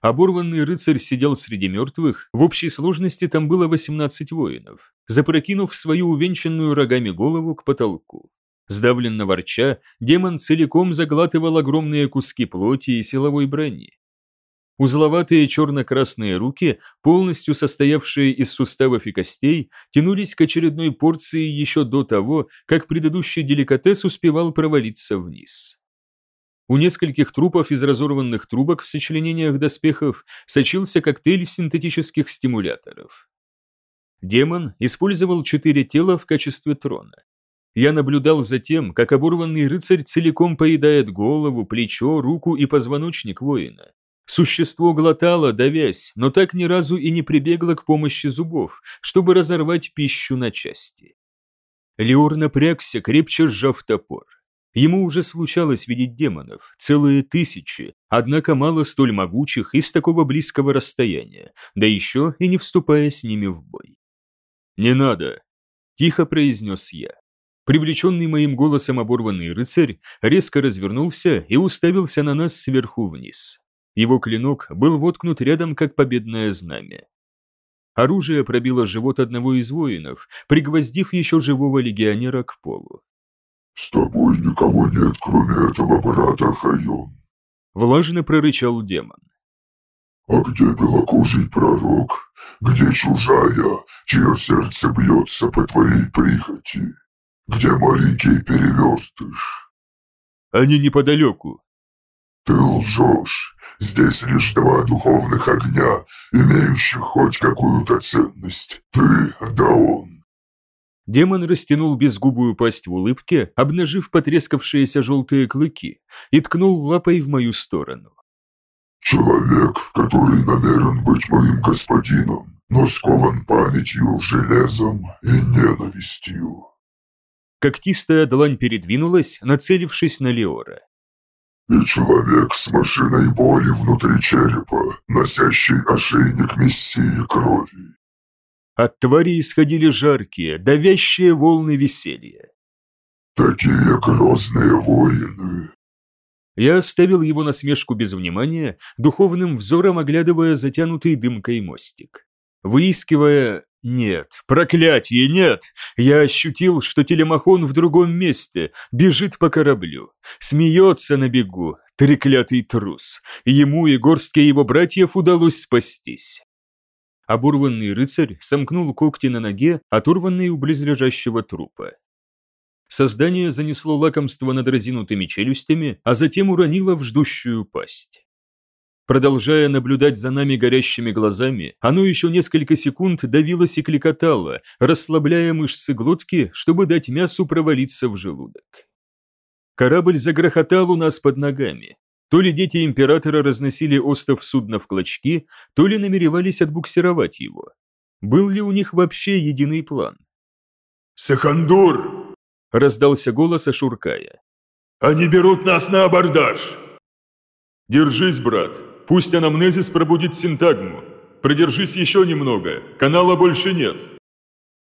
Оборванный рыцарь сидел среди мертвых, в общей сложности там было 18 воинов, запрокинув свою увенчанную рогами голову к потолку. Сдавленно ворча, демон целиком заглатывал огромные куски плоти и силовой брони. Узловатые черно-красные руки, полностью состоявшие из суставов и костей, тянулись к очередной порции еще до того, как предыдущий деликатес успевал провалиться вниз. У нескольких трупов из разорванных трубок в сочленениях доспехов сочился коктейль синтетических стимуляторов. Демон использовал четыре тела в качестве трона. Я наблюдал за тем, как оборванный рыцарь целиком поедает голову, плечо, руку и позвоночник воина. Существо глотало, давясь, но так ни разу и не прибегло к помощи зубов, чтобы разорвать пищу на части. Леор напрягся, крепче сжав топор. Ему уже случалось видеть демонов, целые тысячи, однако мало столь могучих и с такого близкого расстояния, да еще и не вступая с ними в бой. «Не надо!» – тихо произнес я. Привлеченный моим голосом оборванный рыцарь резко развернулся и уставился на нас сверху вниз. Его клинок был воткнут рядом, как победное знамя. Оружие пробило живот одного из воинов, пригвоздив еще живого легионера к полу.
«С тобой никого нет, кроме этого брата Хайон», –
влажно прорычал демон.
«А где белокожий пророк? Где чужая, чье сердце бьется по твоей прихоти? Где маленький перевертыш?»
«Они неподалеку».
«Ты лжешь. Здесь лишь два духовных огня, имеющих хоть какую-то ценность. Ты да он».
Демон растянул безгубую пасть в улыбке, обнажив потрескавшиеся желтые клыки, и ткнул лапой в мою сторону.
Человек, который намерен быть моим господином, но скован памятью, железом и ненавистью.
Когтистая длань передвинулась, нацелившись на Леора.
И человек с машиной боли внутри черепа, носящий ошейник мессии крови.
От твари исходили жаркие, давящие волны веселья.
Такие грозные воины,
я оставил его насмешку без внимания, духовным взором оглядывая затянутый дымкой мостик. Выискивая... Нет, проклятие, нет! Я ощутил, что телемахон в другом месте, бежит по кораблю. Смеется на бегу, треклятый трус. Ему и горстке его братьев удалось спастись. Оборванный рыцарь сомкнул когти на ноге, оторванной у близлежащего трупа. Создание занесло лакомство над разинутыми челюстями, а затем уронило в ждущую пасть. Продолжая наблюдать за нами горящими глазами, оно еще несколько секунд давилось и кликотало, расслабляя мышцы глотки, чтобы дать мясу провалиться в желудок. Корабль загрохотал у нас под ногами. То ли дети императора разносили остов судна в клочки, то ли намеревались отбуксировать его. Был ли у них вообще единый план?
«Сахандур!»
– раздался голос Ашуркая.
«Они берут нас на абордаж!»
«Держись, брат. Пусть анамнезис пробудит синтагму. Продержись еще немного. Канала больше нет».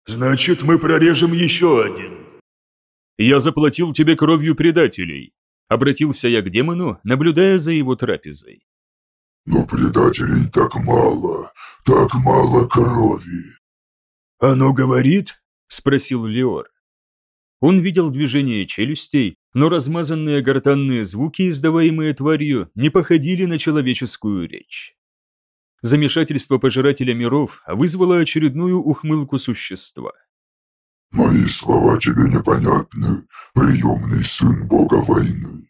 «Значит, мы прорежем еще один».
«Я заплатил тебе кровью предателей», – обратился я к демону, наблюдая за его трапезой.
«Но предателей так мало, так мало крови».
«Оно говорит?»
– спросил Леор. Он видел движение челюстей, но размазанные гортанные звуки, издаваемые тварью, не походили на человеческую речь. Замешательство пожирателя миров вызвало очередную ухмылку существа.
«Мои слова тебе непонятны, приемный сын бога войны».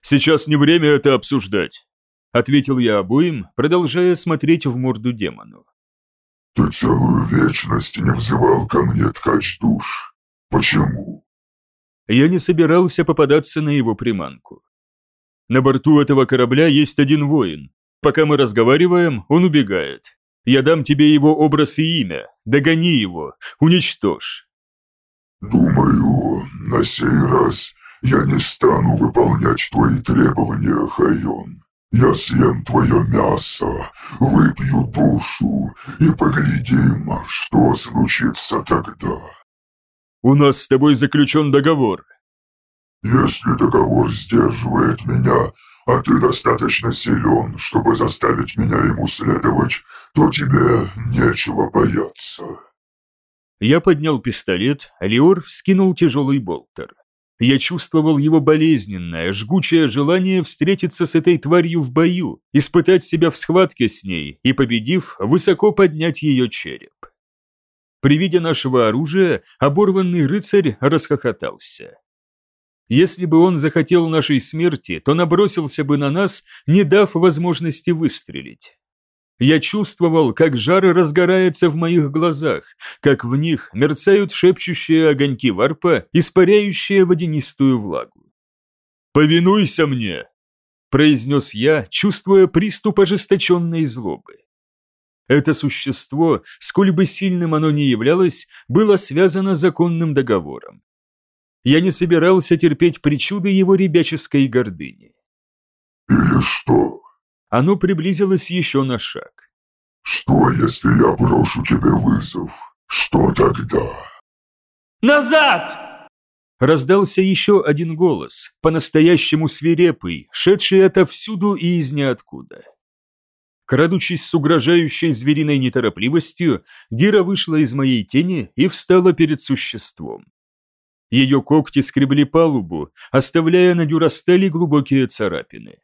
«Сейчас не время это обсуждать», — ответил я обоим, продолжая смотреть в морду демону.
«Ты целую вечность не взывал ко мне ткач душ. Почему?
Я не собирался попадаться на его приманку. На борту этого корабля есть один воин. Пока мы разговариваем, он убегает. Я дам тебе его образ и имя. Догони его, уничтожь.
Думаю, на сей раз я не стану выполнять твои требования, Хайон. Я съем твое мясо, выпью душу и поглядим, что случится тогда.
У нас с тобой заключен договор».
«Если договор сдерживает меня, а ты достаточно силен, чтобы заставить меня ему следовать, то тебе нечего бояться».
Я поднял пистолет, Леор вскинул тяжелый болтер. Я чувствовал его болезненное, жгучее желание встретиться с этой тварью в бою, испытать себя в схватке с ней и, победив, высоко поднять ее череп. При виде нашего оружия оборванный рыцарь расхохотался. Если бы он захотел нашей смерти, то набросился бы на нас, не дав возможности выстрелить. Я чувствовал, как жар разгорается в моих глазах, как в них мерцают шепчущие огоньки варпа, испаряющие водянистую влагу. «Повинуйся мне!» – произнес я, чувствуя приступ ожесточенной злобы. Это существо, сколь бы сильным оно ни являлось, было связано законным договором. Я не собирался терпеть причуды его ребяческой гордыни.
«Или что?»
Оно приблизилось еще на шаг.
«Что, если я брошу тебе вызов? Что тогда?»
«Назад!»
Раздался еще один голос, по-настоящему свирепый, шедший отовсюду и из ниоткуда. Крадучись с угрожающей звериной неторопливостью, Гера вышла из моей тени и встала перед существом. Ее когти скребли палубу, оставляя на дюрастеле глубокие царапины.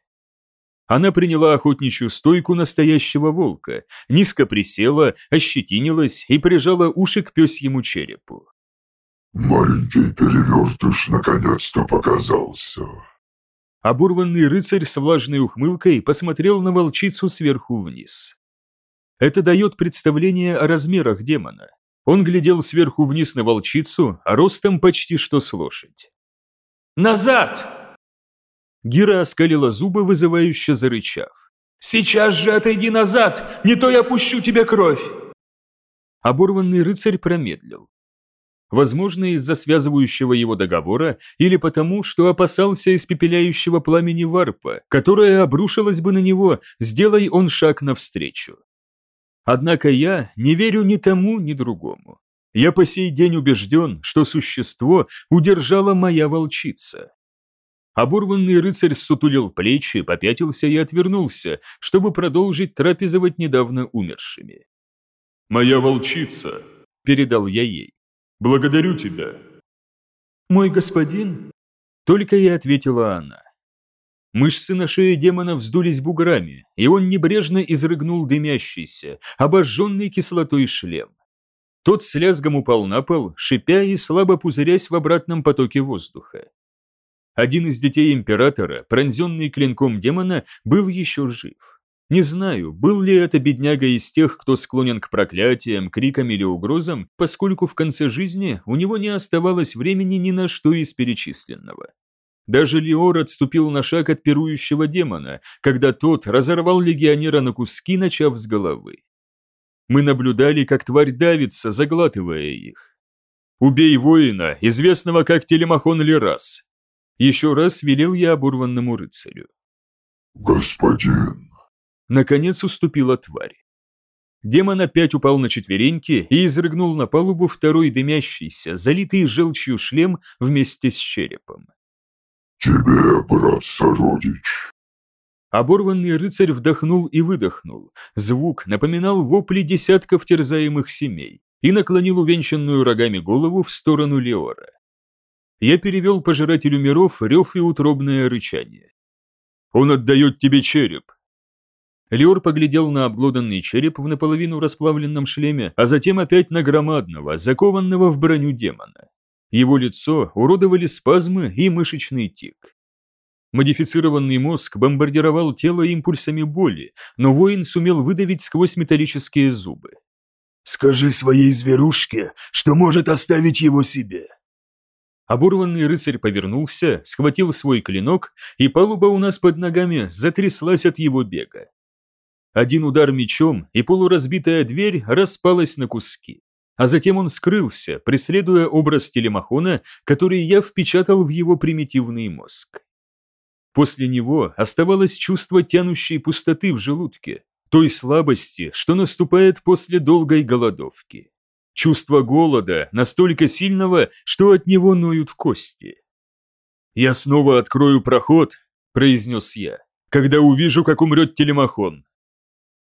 Она приняла охотничью стойку настоящего волка, низко присела, ощетинилась и прижала уши к пёсьему черепу.
«Маленький перевертыш наконец-то показался!»
Оборванный рыцарь с влажной ухмылкой посмотрел на волчицу сверху вниз. Это дает представление о размерах демона. Он глядел сверху вниз на волчицу, а ростом почти что с лошадь.
«Назад!»
Гира оскалила зубы, вызывающе зарычав.
«Сейчас же отойди назад, не то я пущу тебе кровь!»
Оборванный рыцарь промедлил. Возможно, из-за связывающего его договора или потому, что опасался испепеляющего пламени варпа, которое обрушилось бы на него, сделай он шаг навстречу. Однако я не верю ни тому, ни другому. Я по сей день убежден, что существо удержала моя волчица. Оборванный рыцарь сутулил плечи, попятился и отвернулся, чтобы продолжить трапезовать недавно умершими.
«Моя волчица», — передал я ей. «Благодарю тебя».
«Мой господин?»
Только и ответила она. Мышцы на шее демона вздулись буграми, и он небрежно изрыгнул дымящийся, обожженный кислотой шлем. Тот с лязгом упал на пол, шипя и слабо пузырясь в обратном потоке воздуха. Один из детей императора, пронзенный клинком демона, был еще жив. Не знаю, был ли это бедняга из тех, кто склонен к проклятиям, крикам или угрозам, поскольку в конце жизни у него не оставалось времени ни на что из перечисленного. Даже Леор отступил на шаг от пирующего демона, когда тот разорвал легионера на куски, начав с головы. Мы наблюдали, как тварь давится, заглатывая их. «Убей воина, известного как Телемахон Лерас!» Еще раз велел я оборванному рыцарю.
«Господин!»
Наконец уступила тварь. Демон опять упал на четвереньки и изрыгнул на палубу второй дымящийся, залитый желчью шлем вместе с черепом.
«Тебе, брат-сородич!»
Оборванный рыцарь вдохнул и выдохнул. Звук напоминал вопли десятков терзаемых семей и наклонил увенчанную рогами голову в сторону Леора. Я перевел пожирателю миров рев и утробное рычание. «Он отдает тебе череп!» Леор поглядел на обглоданный череп в наполовину расплавленном шлеме, а затем опять на громадного, закованного в броню демона. Его лицо уродовали спазмы и мышечный тик. Модифицированный мозг бомбардировал тело импульсами боли, но воин сумел выдавить сквозь металлические зубы.
«Скажи своей зверушке, что может оставить его себе!»
Оборванный рыцарь повернулся, схватил свой клинок, и палуба у нас под ногами затряслась от его бега. Один удар мечом, и полуразбитая дверь распалась на куски а затем он скрылся, преследуя образ телемахона, который я впечатал в его примитивный мозг. После него оставалось чувство тянущей пустоты в желудке, той слабости, что наступает после долгой голодовки. Чувство голода настолько сильного, что от него ноют кости. «Я снова открою проход», – произнес я, – «когда увижу, как умрет телемахон».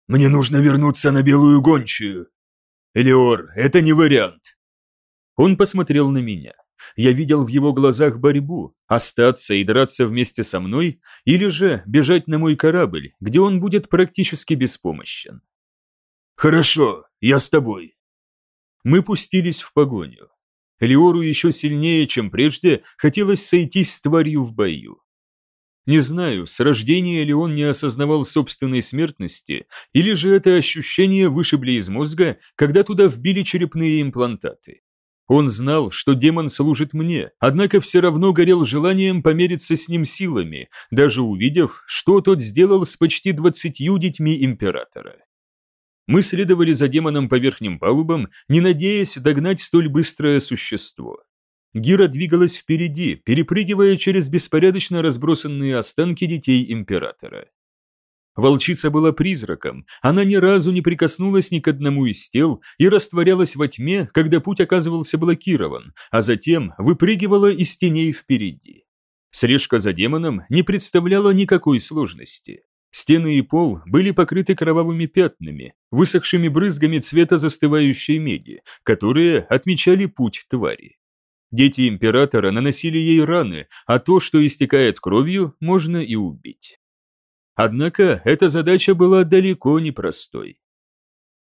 «Мне нужно вернуться на Белую Гончую»,
«Элиор, это не вариант!» Он посмотрел на меня. Я видел в его глазах борьбу, остаться и драться вместе со мной, или же бежать на мой корабль, где он будет практически беспомощен.
«Хорошо, я с тобой».
Мы пустились в погоню. Леору еще сильнее, чем прежде, хотелось сойтись с тварью в бою. Не знаю, с рождения ли он не осознавал собственной смертности, или же это ощущение вышибли из мозга, когда туда вбили черепные имплантаты. Он знал, что демон служит мне, однако все равно горел желанием помериться с ним силами, даже увидев, что тот сделал с почти двадцатью детьми императора. Мы следовали за демоном по верхним палубам, не надеясь догнать столь быстрое существо. Гира двигалась впереди, перепрыгивая через беспорядочно разбросанные останки детей императора. Волчица была призраком, она ни разу не прикоснулась ни к одному из тел и растворялась во тьме, когда путь оказывался блокирован, а затем выпрыгивала из теней впереди. Срежка за демоном не представляла никакой сложности. Стены и пол были покрыты кровавыми пятнами, высохшими брызгами цвета застывающей меди, которые отмечали путь твари. Дети императора наносили ей раны, а то, что истекает кровью, можно и убить. Однако эта задача была далеко не простой.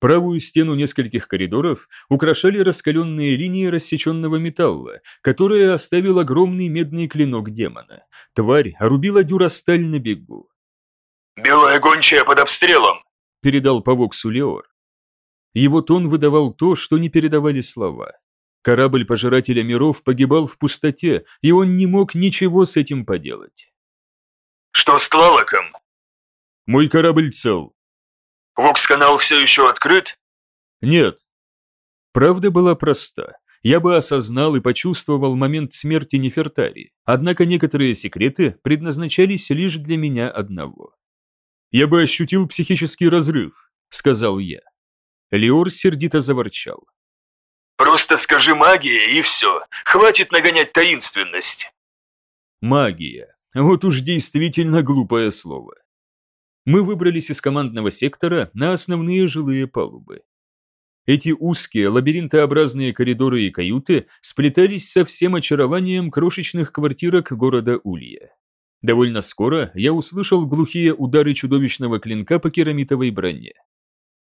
Правую стену нескольких коридоров украшали раскаленные линии рассеченного металла, которые оставил огромный медный клинок демона. Тварь рубила дюрасталь на бегу.
«Белая гончая под обстрелом!»
– передал по Воксу Леор. Его тон выдавал то, что не передавали слова. Корабль Пожирателя Миров погибал в пустоте, и он не мог ничего с этим поделать.
«Что с Тлалоком?»
«Мой корабль цел»,
Вокс-канал все еще открыт?
Нет. Правда была проста. Я бы осознал и почувствовал момент смерти Нефертари, однако некоторые секреты предназначались лишь для меня одного. «Я бы ощутил психический разрыв», — сказал я. Леор сердито заворчал.
«Просто скажи магия и все. Хватит нагонять таинственность».
Магия. Вот уж действительно глупое слово мы выбрались из командного сектора на основные жилые палубы. Эти узкие, лабиринтообразные коридоры и каюты сплетались со всем очарованием крошечных квартирок города Улья. Довольно скоро я услышал глухие удары чудовищного клинка по керамитовой броне.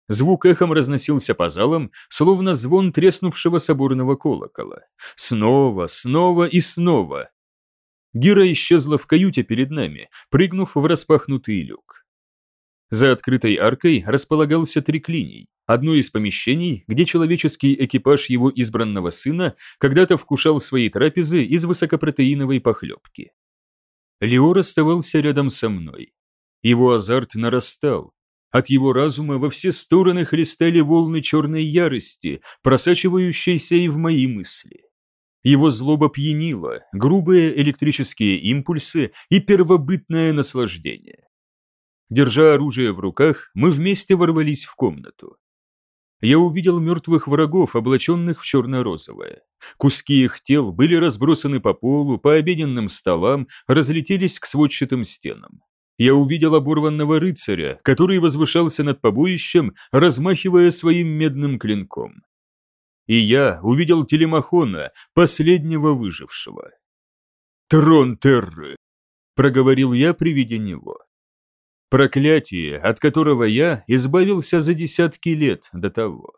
Звук эхом разносился по залам, словно звон треснувшего соборного колокола. Снова, снова и снова. Гира исчезла в каюте перед нами, прыгнув в распахнутый люк. За открытой аркой располагался триклиний, одно из помещений, где человеческий экипаж его избранного сына когда-то вкушал свои трапезы из высокопротеиновой похлебки. Леор оставался рядом со мной. Его азарт нарастал. От его разума во все стороны хлестали волны черной ярости, просачивающейся и в мои мысли. Его злоба пьянила, грубые электрические импульсы и первобытное наслаждение. Держа оружие в руках, мы вместе ворвались в комнату. Я увидел мертвых врагов, облаченных в черно-розовое. Куски их тел были разбросаны по полу, по обеденным столам, разлетелись к сводчатым стенам. Я увидел оборванного рыцаря, который возвышался над побоищем, размахивая своим медным клинком. И я увидел Телемахона, последнего выжившего. «Трон Терры!» – проговорил я при виде него. Проклятие, от которого я избавился за десятки лет до того.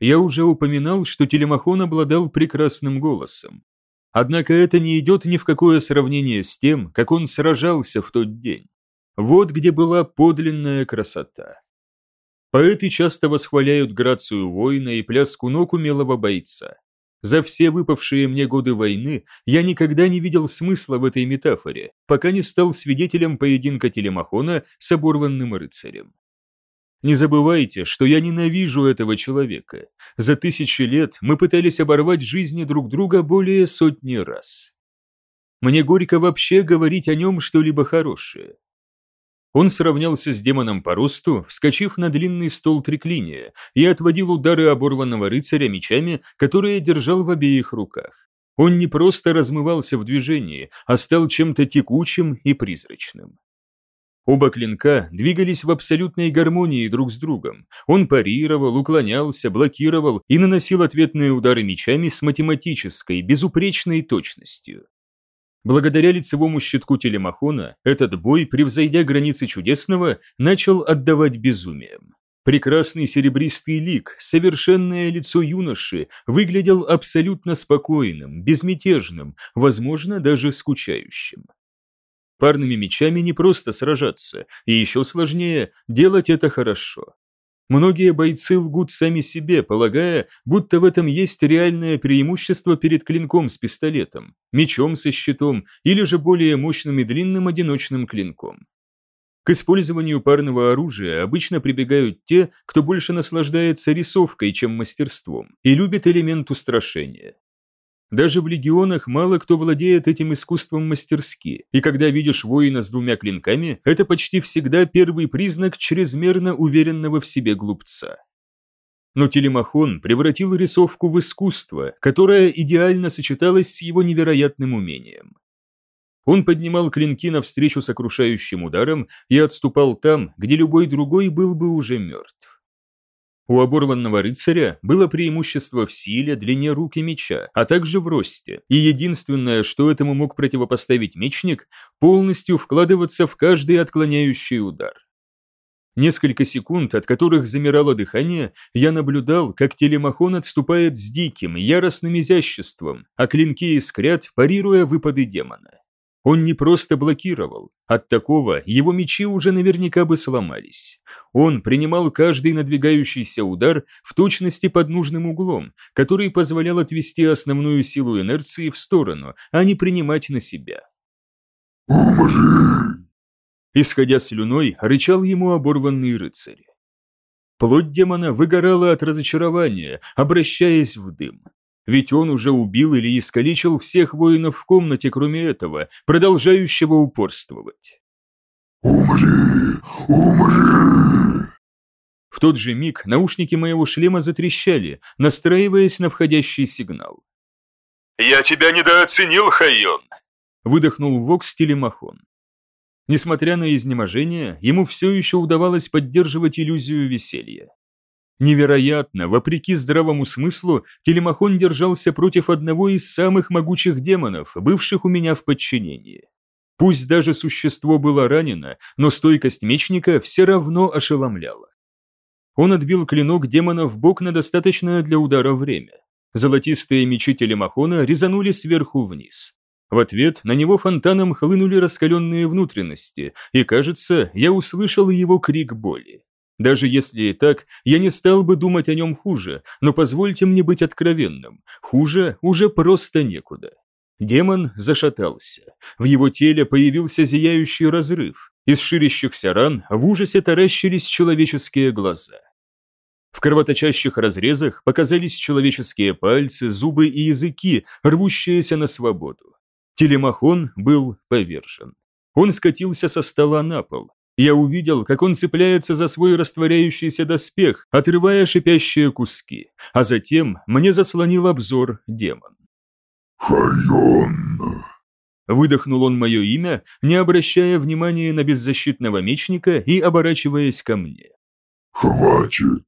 Я уже упоминал, что Телемахон обладал прекрасным голосом. Однако это не идет ни в какое сравнение с тем, как он сражался в тот день. Вот где была подлинная красота. Поэты часто восхваляют грацию воина и пляску ног умелого бойца. За все выпавшие мне годы войны я никогда не видел смысла в этой метафоре, пока не стал свидетелем поединка Телемахона с оборванным рыцарем. Не забывайте, что я ненавижу этого человека. За тысячи лет мы пытались оборвать жизни друг друга более сотни раз. Мне горько вообще говорить о нем что-либо хорошее. Он сравнялся с демоном по росту, вскочив на длинный стол триклиния и отводил удары оборванного рыцаря мечами, которые держал в обеих руках. Он не просто размывался в движении, а стал чем-то текучим и призрачным. Оба клинка двигались в абсолютной гармонии друг с другом. Он парировал, уклонялся, блокировал и наносил ответные удары мечами с математической, безупречной точностью. Благодаря лицевому щитку телемахона, этот бой, превзойдя границы чудесного, начал отдавать безумием. Прекрасный серебристый лик, совершенное лицо юноши, выглядел абсолютно спокойным, безмятежным, возможно, даже скучающим. Парными мечами не просто сражаться, и еще сложнее делать это хорошо. Многие бойцы лгут сами себе, полагая, будто в этом есть реальное преимущество перед клинком с пистолетом, мечом со щитом или же более мощным и длинным одиночным клинком. К использованию парного оружия обычно прибегают те, кто больше наслаждается рисовкой, чем мастерством, и любит элемент устрашения. Даже в легионах мало кто владеет этим искусством мастерски, и когда видишь воина с двумя клинками, это почти всегда первый признак чрезмерно уверенного в себе глупца. Но Телемахон превратил рисовку в искусство, которое идеально сочеталось с его невероятным умением. Он поднимал клинки навстречу сокрушающим ударам и отступал там, где любой другой был бы уже мертв. У оборванного рыцаря было преимущество в силе, длине рук и меча, а также в росте, и единственное, что этому мог противопоставить мечник, полностью вкладываться в каждый отклоняющий удар. Несколько секунд, от которых замирало дыхание, я наблюдал, как телемахон отступает с диким, яростным изяществом, а клинки искрят, парируя выпады демона. Он не просто блокировал, от такого его мечи уже наверняка бы сломались. Он принимал каждый надвигающийся удар в точности под нужным углом, который позволял отвести основную силу инерции в сторону, а не принимать на себя.
«Умри!»
Исходя слюной, рычал ему оборванный рыцарь. Плоть демона выгорала от разочарования, обращаясь в дым. Ведь он уже убил или искалечил всех воинов в комнате, кроме этого, продолжающего упорствовать.
«Умри! Умри!»
В тот же миг наушники моего шлема затрещали, настраиваясь на входящий сигнал.
«Я тебя недооценил, Хайон!»
Выдохнул Вокс телемахон. Несмотря на изнеможение, ему все еще удавалось поддерживать иллюзию веселья. Невероятно, вопреки здравому смыслу, Телемахон держался против одного из самых могучих демонов, бывших у меня в подчинении. Пусть даже существо было ранено, но стойкость мечника все равно ошеломляла. Он отбил клинок демона в бок на достаточное для удара время. Золотистые мечи Телемахона резанули сверху вниз. В ответ на него фонтаном хлынули раскаленные внутренности, и, кажется, я услышал его крик боли. Даже если и так, я не стал бы думать о нем хуже, но позвольте мне быть откровенным, хуже уже просто некуда. Демон зашатался. В его теле появился зияющий разрыв. Из ширящихся ран в ужасе таращились человеческие глаза. В кровоточащих разрезах показались человеческие пальцы, зубы и языки, рвущиеся на свободу. Телемахон был повержен. Он скатился со стола на пол, я увидел, как он цепляется за свой растворяющийся доспех, отрывая шипящие куски, а затем мне заслонил обзор демон.
«Хайон!»
Выдохнул он мое имя, не обращая внимания на беззащитного мечника и оборачиваясь ко мне.
«Хватит!»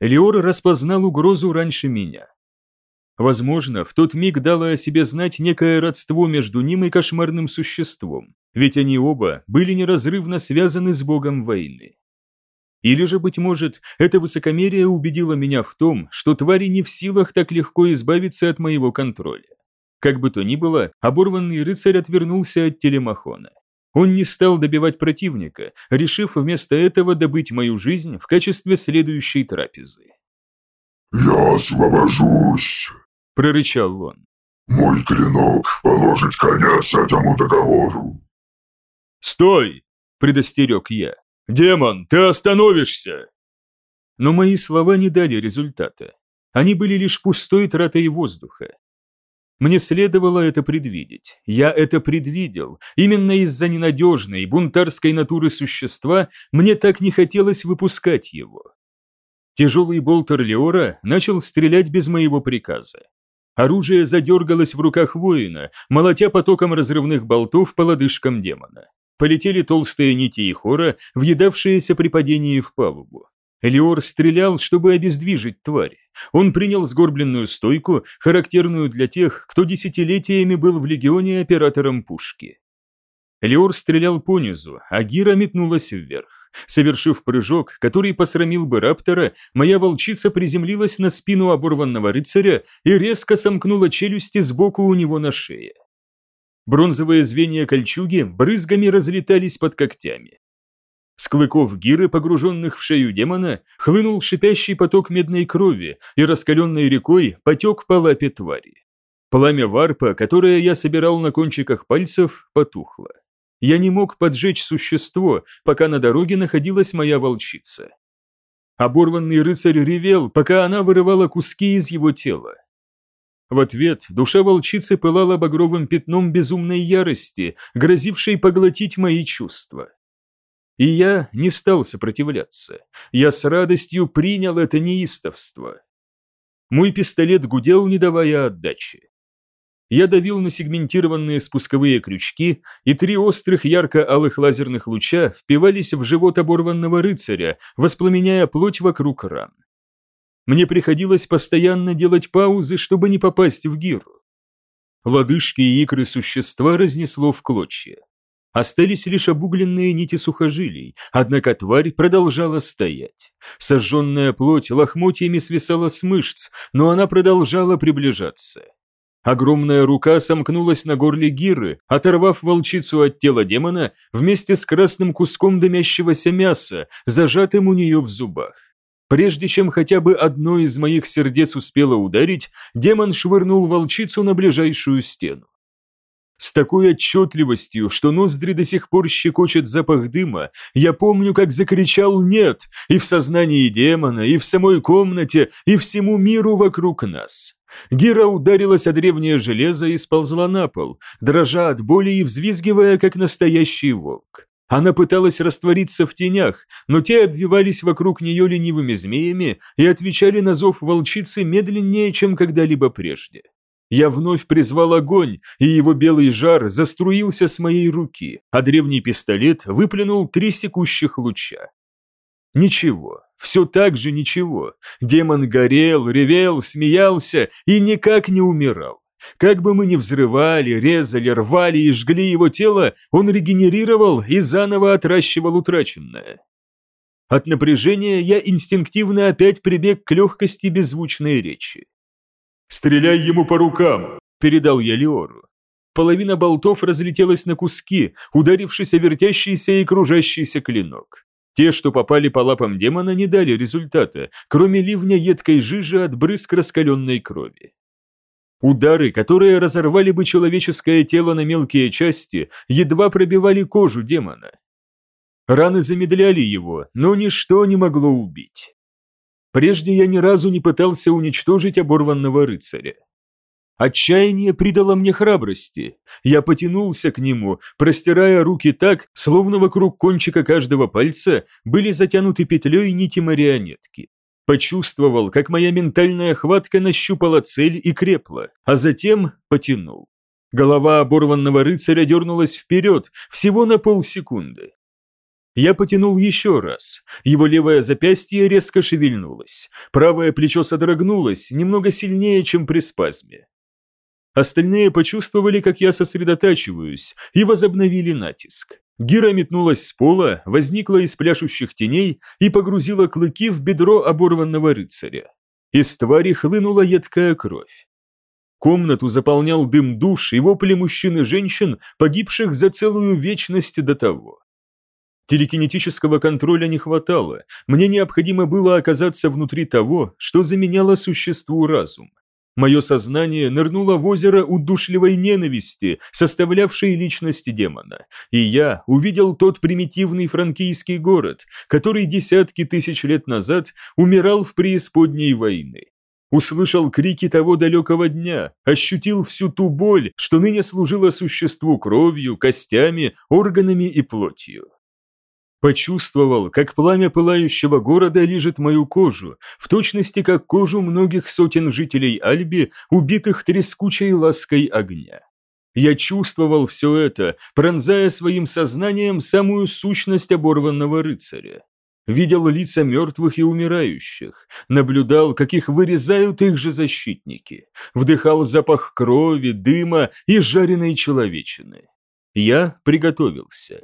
Леор распознал угрозу раньше меня. Возможно, в тот миг дало о себе знать некое родство между ним и кошмарным существом, ведь они оба были неразрывно связаны с богом войны. Или же, быть может, это высокомерие убедило меня в том, что твари не в силах так легко избавиться от моего контроля. Как бы то ни было, оборванный рыцарь отвернулся от телемахона. Он не стал добивать противника, решив вместо этого добыть мою жизнь в качестве следующей трапезы.
«Я освобожусь!»
– прорычал он.
«Мой клинок положит конец этому договору!»
«Стой!» – предостерег я. «Демон, ты остановишься!» Но мои слова не дали результата. Они были лишь пустой тратой воздуха. Мне следовало это предвидеть. Я это предвидел. Именно из-за ненадежной, бунтарской натуры существа мне так не хотелось выпускать его. Тяжелый болтер Леора начал стрелять без моего приказа. Оружие задергалось в руках воина, молотя потоком разрывных болтов по лодыжкам демона. Полетели толстые нити и хора, въедавшиеся при падении в палубу. Леор стрелял, чтобы обездвижить тварь. Он принял сгорбленную стойку, характерную для тех, кто десятилетиями был в легионе оператором пушки. Леор стрелял понизу, а Гира метнулась вверх. Совершив прыжок, который посрамил бы Раптора, моя волчица приземлилась на спину оборванного рыцаря и резко сомкнула челюсти сбоку у него на шее. Бронзовые звенья кольчуги брызгами разлетались под когтями. С клыков гиры, погруженных в шею демона, хлынул шипящий поток медной крови и раскаленной рекой потек по лапе твари. Пламя варпа, которое я собирал на кончиках пальцев, потухло. Я не мог поджечь существо, пока на дороге находилась моя волчица. Оборванный рыцарь ревел, пока она вырывала куски из его тела. В ответ душа волчицы пылала багровым пятном безумной ярости, грозившей поглотить мои чувства. И я не стал сопротивляться. Я с радостью принял это неистовство. Мой пистолет гудел, не давая отдачи. Я давил на сегментированные спусковые крючки, и три острых ярко-алых лазерных луча впивались в живот оборванного рыцаря, воспламеняя плоть вокруг ран. Мне приходилось постоянно делать паузы, чтобы не попасть в гиру. Лодыжки и икры существа разнесло в клочья. Остались лишь обугленные нити сухожилий, однако тварь продолжала стоять. Сожженная плоть лохмотьями свисала с мышц, но она продолжала приближаться. Огромная рука сомкнулась на горле Гиры, оторвав волчицу от тела демона вместе с красным куском дымящегося мяса, зажатым у нее в зубах. Прежде чем хотя бы одно из моих сердец успело ударить, демон швырнул волчицу на ближайшую стену. С такой отчетливостью, что ноздри до сих пор щекочет запах дыма, я помню, как закричал «нет» и в сознании демона, и в самой комнате, и всему миру вокруг нас. Гира ударилась о древнее железо и сползла на пол, дрожа от боли и взвизгивая, как настоящий волк. Она пыталась раствориться в тенях, но те обвивались вокруг нее ленивыми змеями и отвечали на зов волчицы медленнее, чем когда-либо прежде. Я вновь призвал огонь, и его белый жар заструился с моей руки, а древний пистолет выплюнул три секущих луча. Ничего, все так же ничего. Демон горел, ревел, смеялся и никак не умирал. Как бы мы ни взрывали, резали, рвали и жгли его тело, он регенерировал и заново отращивал утраченное. От напряжения я инстинктивно опять прибег к легкости беззвучной речи.
«Стреляй ему по рукам!»
– передал я Леору. Половина болтов разлетелась на куски, ударившись о вертящийся и кружащийся клинок. Те, что попали по лапам демона, не дали результата, кроме ливня едкой жижи от брызг раскаленной крови. Удары, которые разорвали бы человеческое тело на мелкие части, едва пробивали кожу демона. Раны замедляли его, но ничто не могло убить. Прежде я ни разу не пытался уничтожить оборванного рыцаря. Отчаяние придало мне храбрости. Я потянулся к нему, простирая руки так, словно вокруг кончика каждого пальца были затянуты петлей нити марионетки. Почувствовал, как моя ментальная хватка нащупала цель и крепла, а затем потянул. Голова оборванного рыцаря дернулась вперед, всего на полсекунды. Я потянул еще раз. Его левое запястье резко шевельнулось. Правое плечо содрогнулось, немного сильнее, чем при спазме. Остальные почувствовали, как я сосредотачиваюсь, и возобновили натиск. Гира метнулась с пола, возникла из пляшущих теней и погрузила клыки в бедро оборванного рыцаря. Из твари хлынула едкая кровь. Комнату заполнял дым душ и вопли мужчин и женщин, погибших за целую вечность до того. Телекинетического контроля не хватало, мне необходимо было оказаться внутри того, что заменяло существу разум. Мое сознание нырнуло в озеро удушливой ненависти, составлявшей личность демона, и я увидел тот примитивный франкийский город, который десятки тысяч лет назад умирал в преисподней войны. Услышал крики того далекого дня, ощутил всю ту боль, что ныне служила существу кровью, костями, органами и плотью. Почувствовал, как пламя пылающего города лижет мою кожу, в точности как кожу многих сотен жителей Альби, убитых трескучей лаской огня. Я чувствовал все это, пронзая своим сознанием самую сущность оборванного рыцаря. Видел лица мертвых и умирающих, наблюдал, как их вырезают их же защитники, вдыхал запах крови, дыма и жареной человечины. Я приготовился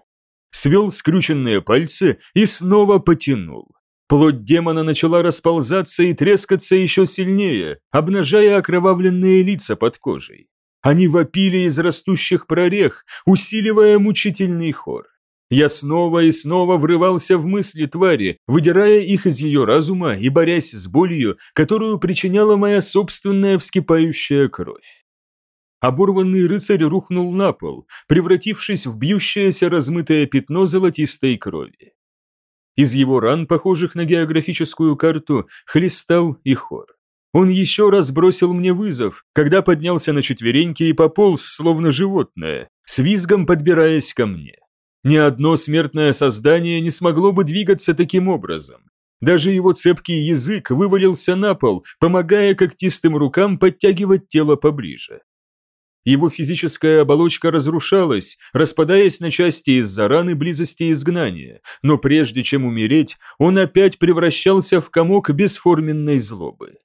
свел скрюченные пальцы и снова потянул. Плоть демона начала расползаться и трескаться еще сильнее, обнажая окровавленные лица под кожей. Они вопили из растущих прорех, усиливая мучительный хор. Я снова и снова врывался в мысли твари, выдирая их из ее разума и борясь с болью, которую причиняла моя собственная вскипающая кровь. Оборванный рыцарь рухнул на пол, превратившись в бьющееся размытое пятно золотистой крови. Из его ран, похожих на географическую карту, хлестал и хор. Он еще раз бросил мне вызов, когда поднялся на четвереньки и пополз, словно животное, с визгом подбираясь ко мне. Ни одно смертное создание не смогло бы двигаться таким образом. Даже его цепкий язык вывалился на пол, помогая когтистым рукам подтягивать тело поближе. Его физическая оболочка разрушалась, распадаясь на части из-за раны близости изгнания, но прежде чем умереть, он опять превращался в комок бесформенной злобы.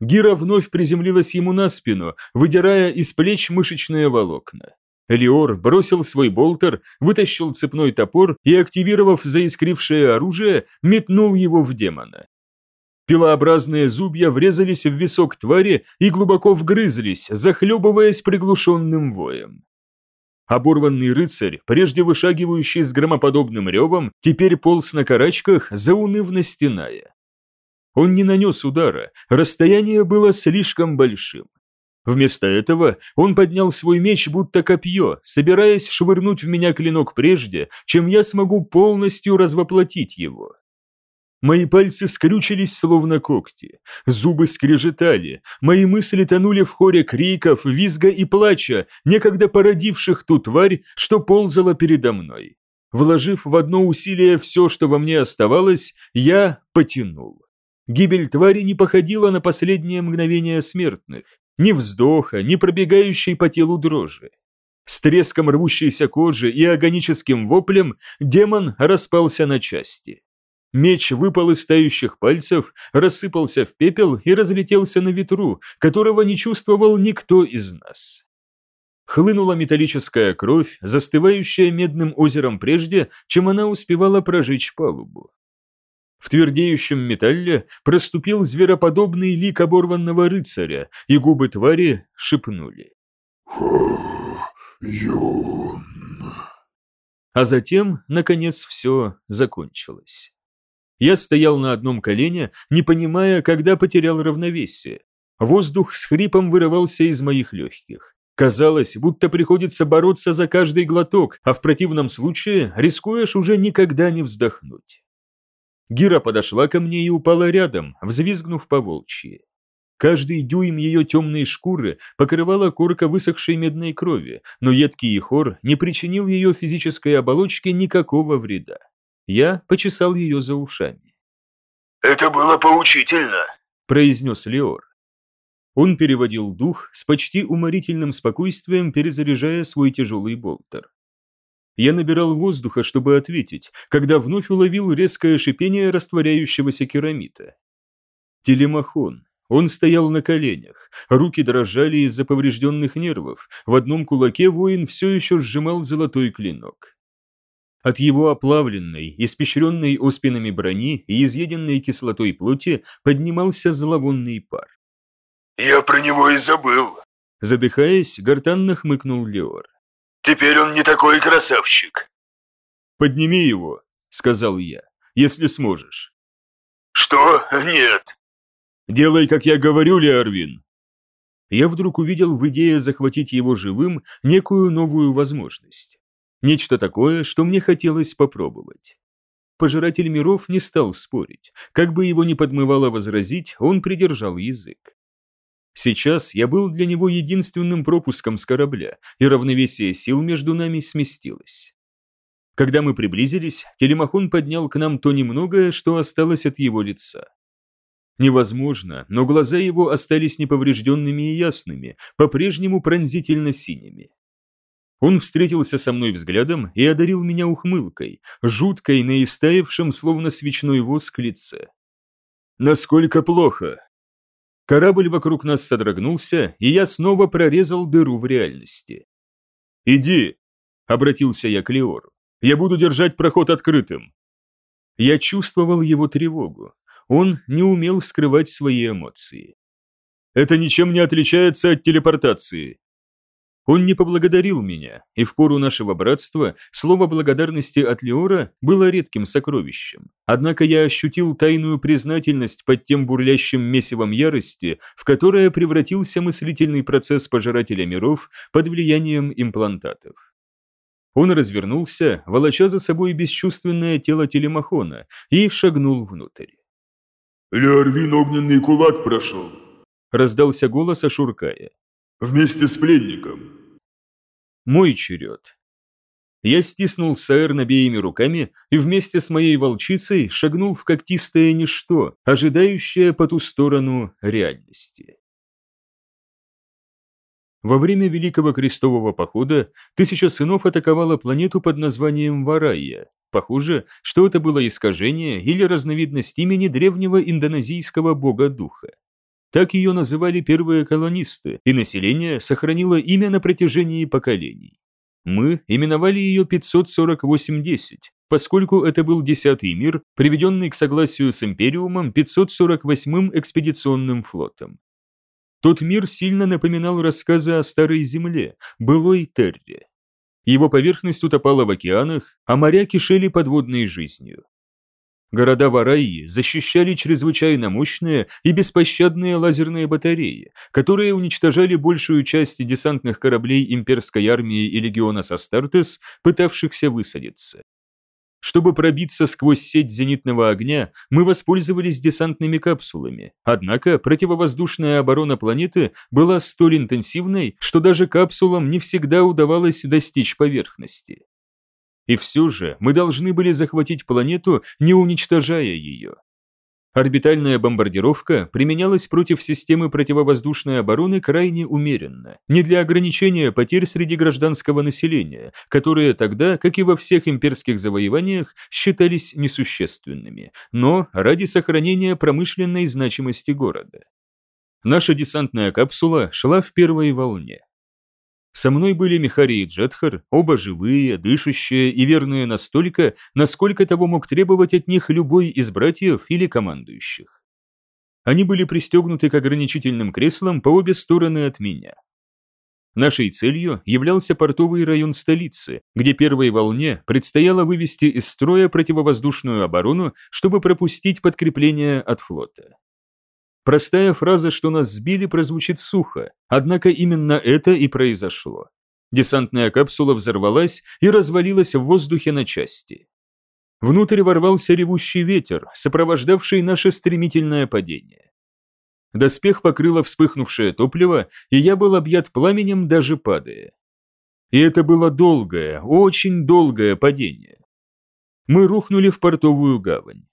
Гира вновь приземлилась ему на спину, выдирая из плеч мышечные волокна. Леор бросил свой болтер, вытащил цепной топор и, активировав заискрившее оружие, метнул его в демона. Пилообразные зубья врезались в висок твари и глубоко вгрызлись, захлебываясь приглушенным воем. Оборванный рыцарь, прежде вышагивающий с громоподобным ревом, теперь полз на карачках, заунывно стеная. Он не нанес удара, расстояние было слишком большим. Вместо этого он поднял свой меч будто копье, собираясь швырнуть в меня клинок прежде, чем я смогу полностью развоплотить его. Мои пальцы скрючились, словно когти, зубы скрежетали, мои мысли тонули в хоре криков, визга и плача, некогда породивших ту тварь, что ползала передо мной. Вложив в одно усилие все, что во мне оставалось, я потянул. Гибель твари не походила на последнее мгновение смертных, ни вздоха, ни пробегающей по телу дрожи. С треском рвущейся кожи и агоническим воплем демон распался на части. Меч выпал из тающих пальцев, рассыпался в пепел и разлетелся на ветру, которого не чувствовал никто из нас. Хлынула металлическая кровь, застывающая медным озером прежде, чем она успевала прожечь палубу. В твердеющем металле проступил звероподобный лик оборванного рыцаря, и губы твари шепнули.
Юн.
А затем, наконец, все закончилось. Я стоял на одном колене, не понимая, когда потерял равновесие. Воздух с хрипом вырывался из моих легких. Казалось, будто приходится бороться за каждый глоток, а в противном случае рискуешь уже никогда не вздохнуть. Гира подошла ко мне и упала рядом, взвизгнув по волчьи. Каждый дюйм ее темной шкуры покрывала корка высохшей медной крови, но едкий хор не причинил ее физической оболочке никакого вреда. Я почесал ее за ушами.
«Это было поучительно», –
произнес Леор. Он переводил дух с почти уморительным спокойствием, перезаряжая свой тяжелый болтер. Я набирал воздуха, чтобы ответить, когда вновь уловил резкое шипение растворяющегося керамита. Телемахон. Он стоял на коленях, руки дрожали из-за поврежденных нервов, в одном кулаке воин все еще сжимал золотой клинок. От его оплавленной, испещренной оспинами брони и изъеденной кислотой плоти поднимался зловонный пар.
«Я про него и забыл», –
задыхаясь, гортанно хмыкнул Леор.
«Теперь он не такой красавчик».
«Подними его», – сказал я, – «если сможешь».
«Что? Нет».
«Делай, как я говорю, Леорвин». Я вдруг увидел в идее захватить его живым некую новую возможность. Нечто такое, что мне хотелось попробовать. Пожиратель миров не стал спорить. Как бы его ни подмывало возразить, он придержал язык. Сейчас я был для него единственным пропуском с корабля, и равновесие сил между нами сместилось. Когда мы приблизились, телемахон поднял к нам то немногое, что осталось от его лица. Невозможно, но глаза его остались неповрежденными и ясными, по-прежнему пронзительно синими. Он встретился со мной взглядом и одарил меня ухмылкой, жуткой на истаившем, словно свечной воск лице. «Насколько плохо?» Корабль вокруг нас содрогнулся, и я снова прорезал дыру в реальности. «Иди!» – обратился я к Леору. «Я буду держать проход открытым!» Я чувствовал его тревогу. Он не умел скрывать свои эмоции. «Это ничем не отличается от телепортации», он не поблагодарил меня, и в пору нашего братства слово благодарности от Леора было редким сокровищем. Однако я ощутил тайную признательность под тем бурлящим месивом ярости, в которое превратился мыслительный процесс пожирателя миров под влиянием имплантатов. Он развернулся, волоча за собой бесчувственное тело телемахона, и шагнул внутрь.
«Леорвин огненный кулак прошел», –
раздался голос Ашуркая.
«Вместе с пленником».
Мой черед. Я стиснул Саэрн обеими руками и вместе с моей волчицей шагнул в когтистое ничто, ожидающее по ту сторону реальности. Во время Великого Крестового Похода тысяча сынов атаковала планету под названием Варайя. Похоже, что это было искажение или разновидность имени древнего индонезийского бога духа. Так ее называли первые колонисты, и население сохранило имя на протяжении поколений. Мы именовали ее 548-10, поскольку это был десятый мир, приведенный к согласию с Империумом 548-м экспедиционным флотом. Тот мир сильно напоминал рассказы о Старой Земле, былой Терре. Его поверхность утопала в океанах, а моря кишели подводной жизнью. Города Вараи защищали чрезвычайно мощные и беспощадные лазерные батареи, которые уничтожали большую часть десантных кораблей имперской армии и легиона Састартес, пытавшихся высадиться. Чтобы пробиться сквозь сеть зенитного огня, мы воспользовались десантными капсулами. Однако противовоздушная оборона планеты была столь интенсивной, что даже капсулам не всегда удавалось достичь поверхности. И все же мы должны были захватить планету, не уничтожая ее. Орбитальная бомбардировка применялась против системы противовоздушной обороны крайне умеренно, не для ограничения потерь среди гражданского населения, которые тогда, как и во всех имперских завоеваниях, считались несущественными, но ради сохранения промышленной значимости города. Наша десантная капсула шла в первой волне. Со мной были Михари и Джетхар, оба живые, дышащие и верные настолько, насколько того мог требовать от них любой из братьев или командующих. Они были пристегнуты к ограничительным креслам по обе стороны от меня. Нашей целью являлся портовый район столицы, где первой волне предстояло вывести из строя противовоздушную оборону, чтобы пропустить подкрепление от флота. Простая фраза, что нас сбили, прозвучит сухо, однако именно это и произошло. Десантная капсула взорвалась и развалилась в воздухе на части. Внутрь ворвался ревущий ветер, сопровождавший наше стремительное падение. Доспех покрыло вспыхнувшее топливо, и я был объят пламенем, даже падая. И это было долгое, очень долгое падение. Мы рухнули в портовую гавань.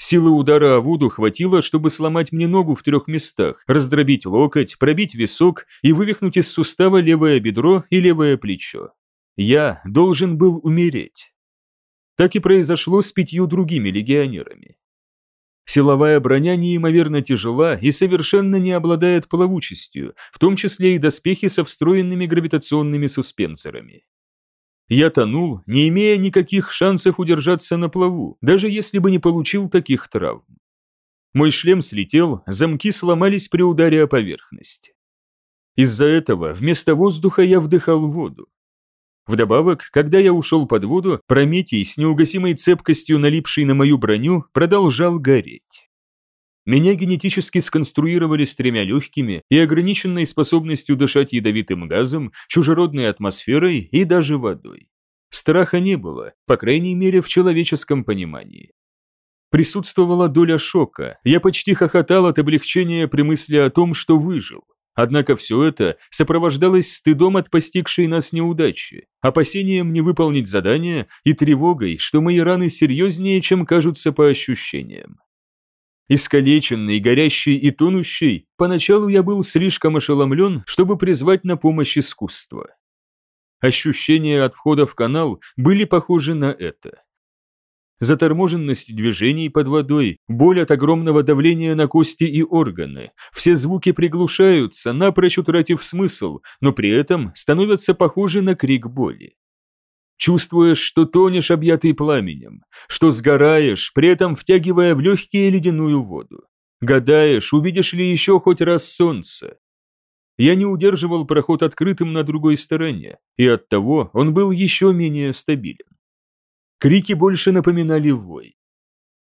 Силы удара о воду хватило, чтобы сломать мне ногу в трех местах, раздробить локоть, пробить висок и вывихнуть из сустава левое бедро и левое плечо. Я должен был умереть. Так и произошло с пятью другими легионерами. Силовая броня неимоверно тяжела и совершенно не обладает плавучестью, в том числе и доспехи со встроенными гравитационными суспенсорами. Я тонул, не имея никаких шансов удержаться на плаву, даже если бы не получил таких травм. Мой шлем слетел, замки сломались при ударе о поверхность. Из-за этого вместо воздуха я вдыхал воду. Вдобавок, когда я ушел под воду, Прометий с неугасимой цепкостью, налипший на мою броню, продолжал гореть. Меня генетически сконструировали с тремя легкими и ограниченной способностью дышать ядовитым газом, чужеродной атмосферой и даже водой. Страха не было, по крайней мере в человеческом понимании. Присутствовала доля шока, я почти хохотал от облегчения при мысли о том, что выжил. Однако все это сопровождалось стыдом от постигшей нас неудачи, опасением не выполнить задание и тревогой, что мои раны серьезнее, чем кажутся по ощущениям. Искалеченный, горящий и тонущий, поначалу я был слишком ошеломлен, чтобы призвать на помощь искусство. Ощущения от входа в канал были похожи на это. Заторможенность движений под водой, боль от огромного давления на кости и органы. Все звуки приглушаются, напрочь утратив смысл, но при этом становятся похожи на крик боли. Чувствуешь, что тонешь, объятый пламенем, что сгораешь, при этом втягивая в легкие ледяную воду. Гадаешь, увидишь ли еще хоть раз солнце. Я не удерживал проход открытым на другой стороне, и оттого он был еще менее стабилен. Крики больше напоминали вой.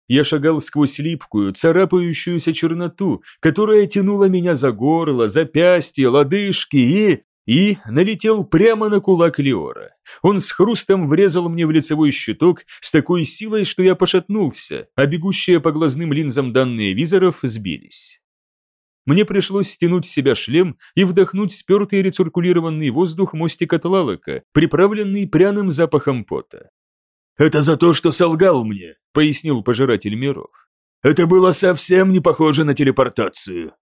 Я шагал сквозь липкую, царапающуюся черноту, которая тянула меня за горло, запястье, лодыжки и и налетел прямо на кулак Леора. Он с хрустом врезал мне в лицевой щиток с такой силой, что я пошатнулся, а бегущие по глазным линзам данные визоров сбились. Мне пришлось стянуть с себя шлем и вдохнуть спертый рециркулированный воздух мостика Тлалока, приправленный пряным запахом пота.
«Это за то, что солгал мне», — пояснил пожиратель миров. «Это было совсем не похоже на телепортацию.